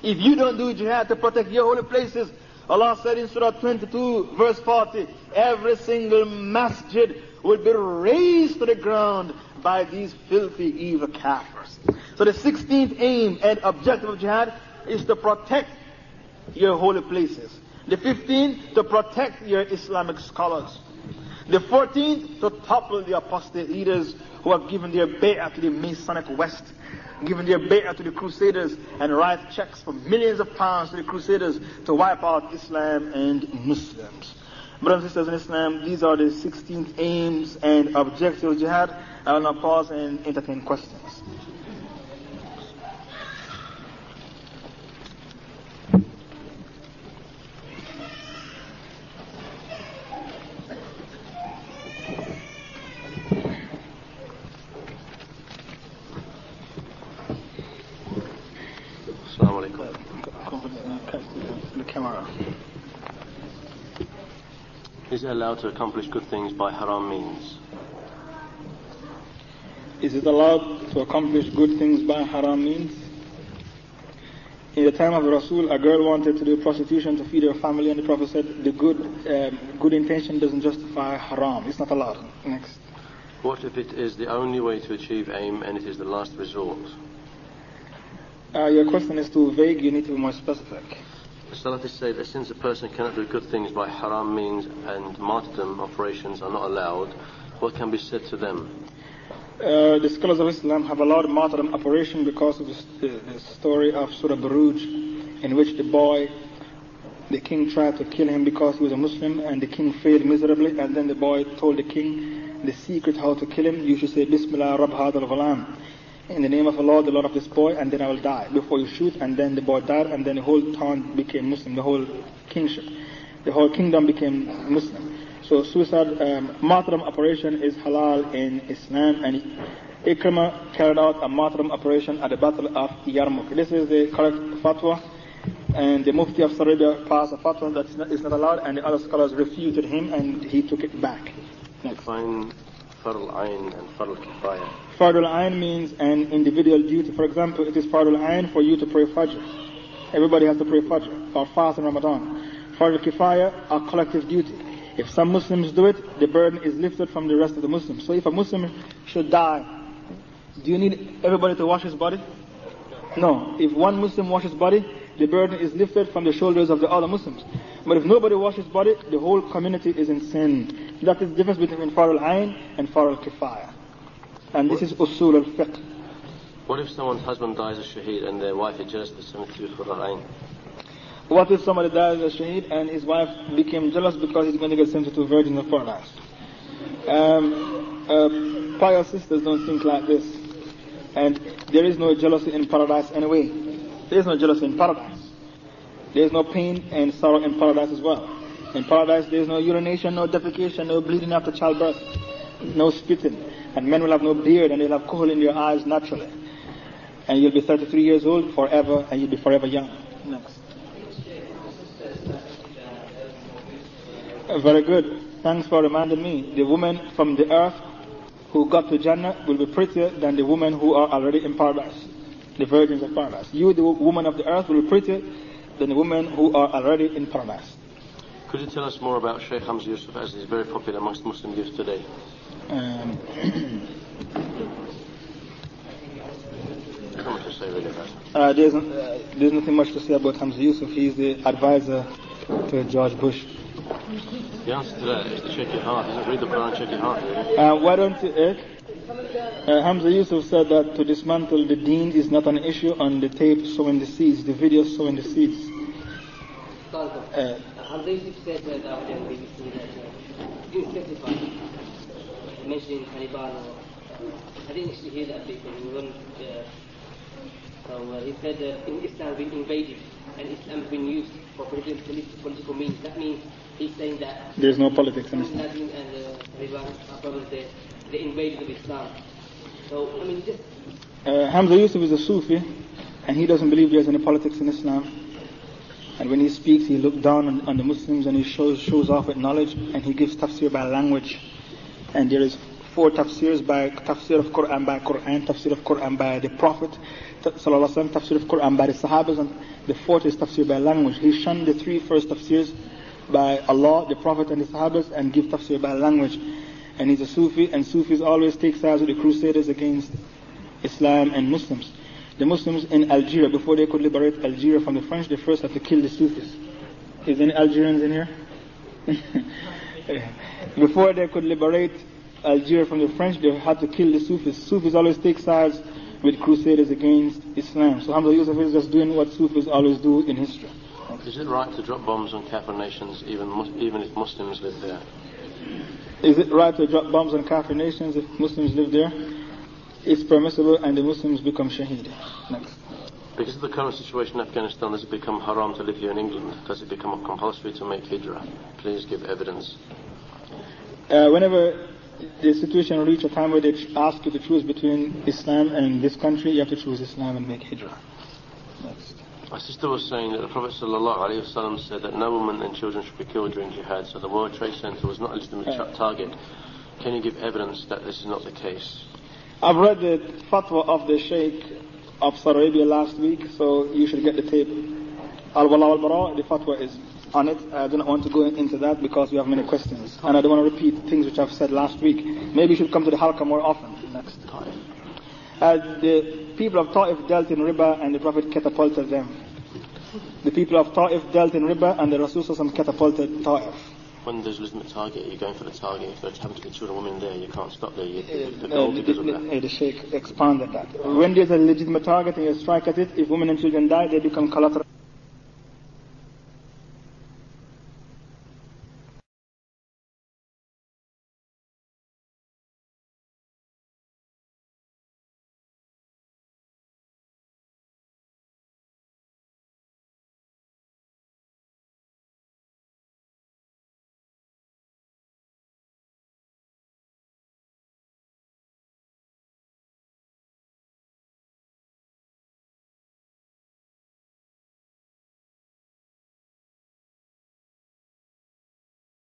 If you don't do jihad to protect your holy places, Allah said in Surah 22 verse 40, every single masjid will be razed to the ground by these filthy evil kafirs. So the 16th aim and objective of jihad is to protect your holy places. The 15th, to protect your Islamic scholars. The 14th, to topple the apostate leaders who have given their bay'ah to the Masonic West, given their bay'ah to the Crusaders, and write checks for millions of pounds to the Crusaders to wipe out Islam and Muslims. Brothers and sisters in Islam, these are the 16 aims and objectives of jihad. I will now pause and entertain questions. Is it allowed to accomplish good things by haram means? Is it allowed to accomplish good things by haram means? In the time of the Rasul, a girl wanted to do prostitution to feed her family, and the Prophet said the good, um, good intention doesn't justify haram. It's not allowed. Next. What if it is the only way to achieve aim and it is the last resort? Uh, your question is too vague. You need to be more specific. Salafis say that since a person cannot do good things by haram means and martyrdom operations are not allowed, what can be said to them? Uh, the scholars of Islam have allowed martyrdom operation because of the, the story of Surah Buruj, in which the boy, the king tried to kill him because he was a Muslim, and the king failed miserably, and then the boy told the king the secret how to kill him. You should say, Bismillah Rabb Hadal. In the name of Allah, the Lord of this boy, and then I will die. Before you shoot, and then the boy died, and then the whole town became Muslim, the whole kingship. The whole kingdom became Muslim. So suicide um, martyrdom operation is halal in Islam and Ikrimah carried out a martyrdom operation at the battle of Yarmouk. This is the correct fatwa and the Mufti of Saudi Arabia passed a fatwa that is not, allowed and the other scholars refuted him and he took it back. Next. Define Fardul Ain and Fardul Kifaya. Fardul Ain means an individual duty. For example, it is Fardul Ain for you to pray Fajr. Everybody has to pray Fajr or fast in Ramadan. Fardul Kifaya, a collective duty. If some Muslims do it, the burden is lifted from the rest of the Muslims. So if a Muslim should die, do you need everybody to wash his body? No. If one Muslim washes body, the burden is lifted from the shoulders of the other Muslims. But if nobody washes body, the whole community is in sin. That is the difference between Fardul Ain and Fardul Kifaya. And this is Usul al-Fiqh. What if someone's husband dies as shaheed and their wife is jealous of the cemetery of Farl Ain? What if somebody dies as shaheed and his wife became jealous because he's going to get sent to two virgins of paradise? Um, uh, pious sisters don't think like this. And there is no jealousy in paradise anyway. There is no jealousy in paradise. There is no pain and sorrow in paradise as well. In paradise there is no urination, no defecation, no bleeding after childbirth, no spitting. And men will have no beard and they'll have kohl in their eyes naturally. And you'll be 33 years old forever and you'll be forever young. Next. Very good. Thanks for reminding me. The woman from the earth who got to Jannah will be prettier than the women who are already in paradise, the virgins of paradise. You, the woman of the earth, will be prettier than the women who are already in paradise. Could you tell us more about Sheikh Hamza Yusuf as he's very popular amongst Muslim youth today? Um, Not much to say really about it. uh, there's, uh, there's nothing much to say about Hamza Yusuf. He's the advisor to George Bush. The answer to that is to check your heart. Read the Quran, check your heart, really. Uh, why don't you, eh? Uh, Hamza Yusuf said that to dismantle the deen is not an issue on the tape sowing the seeds, the video sowing the seeds. Uh, Hamza Yusuf said that the other day on that he didn't specify mentioning Taliban or I didn't actually hear that bit, but he wasn't. Uh, so uh, he said that in Islam has been invaded and Islam has been used for political, political means. That means he's saying that there's no politics in Islam. And uh, Taliban are probably the, invaders of Islam. So, I mean, just Uh, Hamza Yusuf is a Sufi, and he doesn't believe there's any politics in Islam. And when he speaks, he looks down on, on the Muslims and he shows, shows off with knowledge, and he gives tafsir by language. And there is four tafsirs by tafsir of Quran by Quran, tafsir of Quran by the Prophet, wasallam, tafsir of Quran by the Sahabas, and the fourth is tafsir by language. He shunned the three first tafsirs by Allah, the Prophet, and the Sahabas, and give tafsir by language. And he's a Sufi, and Sufis always take sides with the Crusaders against Islam and Muslims. The Muslims in Algeria, before they could liberate Algeria from the French, they first had to kill the Sufis. Is any Algerians in here? before they could liberate Algeria from the French, they had to kill the Sufis. Sufis always take sides with crusaders against Islam. So Hamza Yusuf is just doing what Sufis always do in history. Is it right to drop bombs on Kafir nations even, even if Muslims live there? Is it right to drop bombs on Kafir nations if Muslims live there? It's permissible and the Muslims become shaheed. Next. Because of the current situation in Afghanistan, does it become haram to live here in England? Does it become compulsory to make hijrah? Please give evidence. Uh, whenever the situation reaches a time where they ask you to choose between Islam and this country, you have to choose Islam and make hijrah. My sister was saying that the Prophet ﷺ said that no woman and children should be killed during jihad, so the World Trade Center was not a legitimate target. Can you give evidence that this is not the case? I've read the fatwa of the Sheikh of Saudi Arabia last week, so you should get the tape. Al-Wala al-Bara, the fatwa is on it. I do not want to go into that because we have many questions. And I don't want to repeat things which I've said last week. Maybe you should come to the halqa more often next time. Uh, the people of Ta'if dealt in riba and the Prophet catapulted them. The people of Ta'if dealt in riba and the Rasul catapulted Ta'if. When there's a legitimate target, you're going for the target. If there's happen to be children women there, you can't stop there. You, the, the Uh, the, that. the, the Sheikh expanded that. When there's a legitimate target and you strike at it, if women and children die, they become collateral.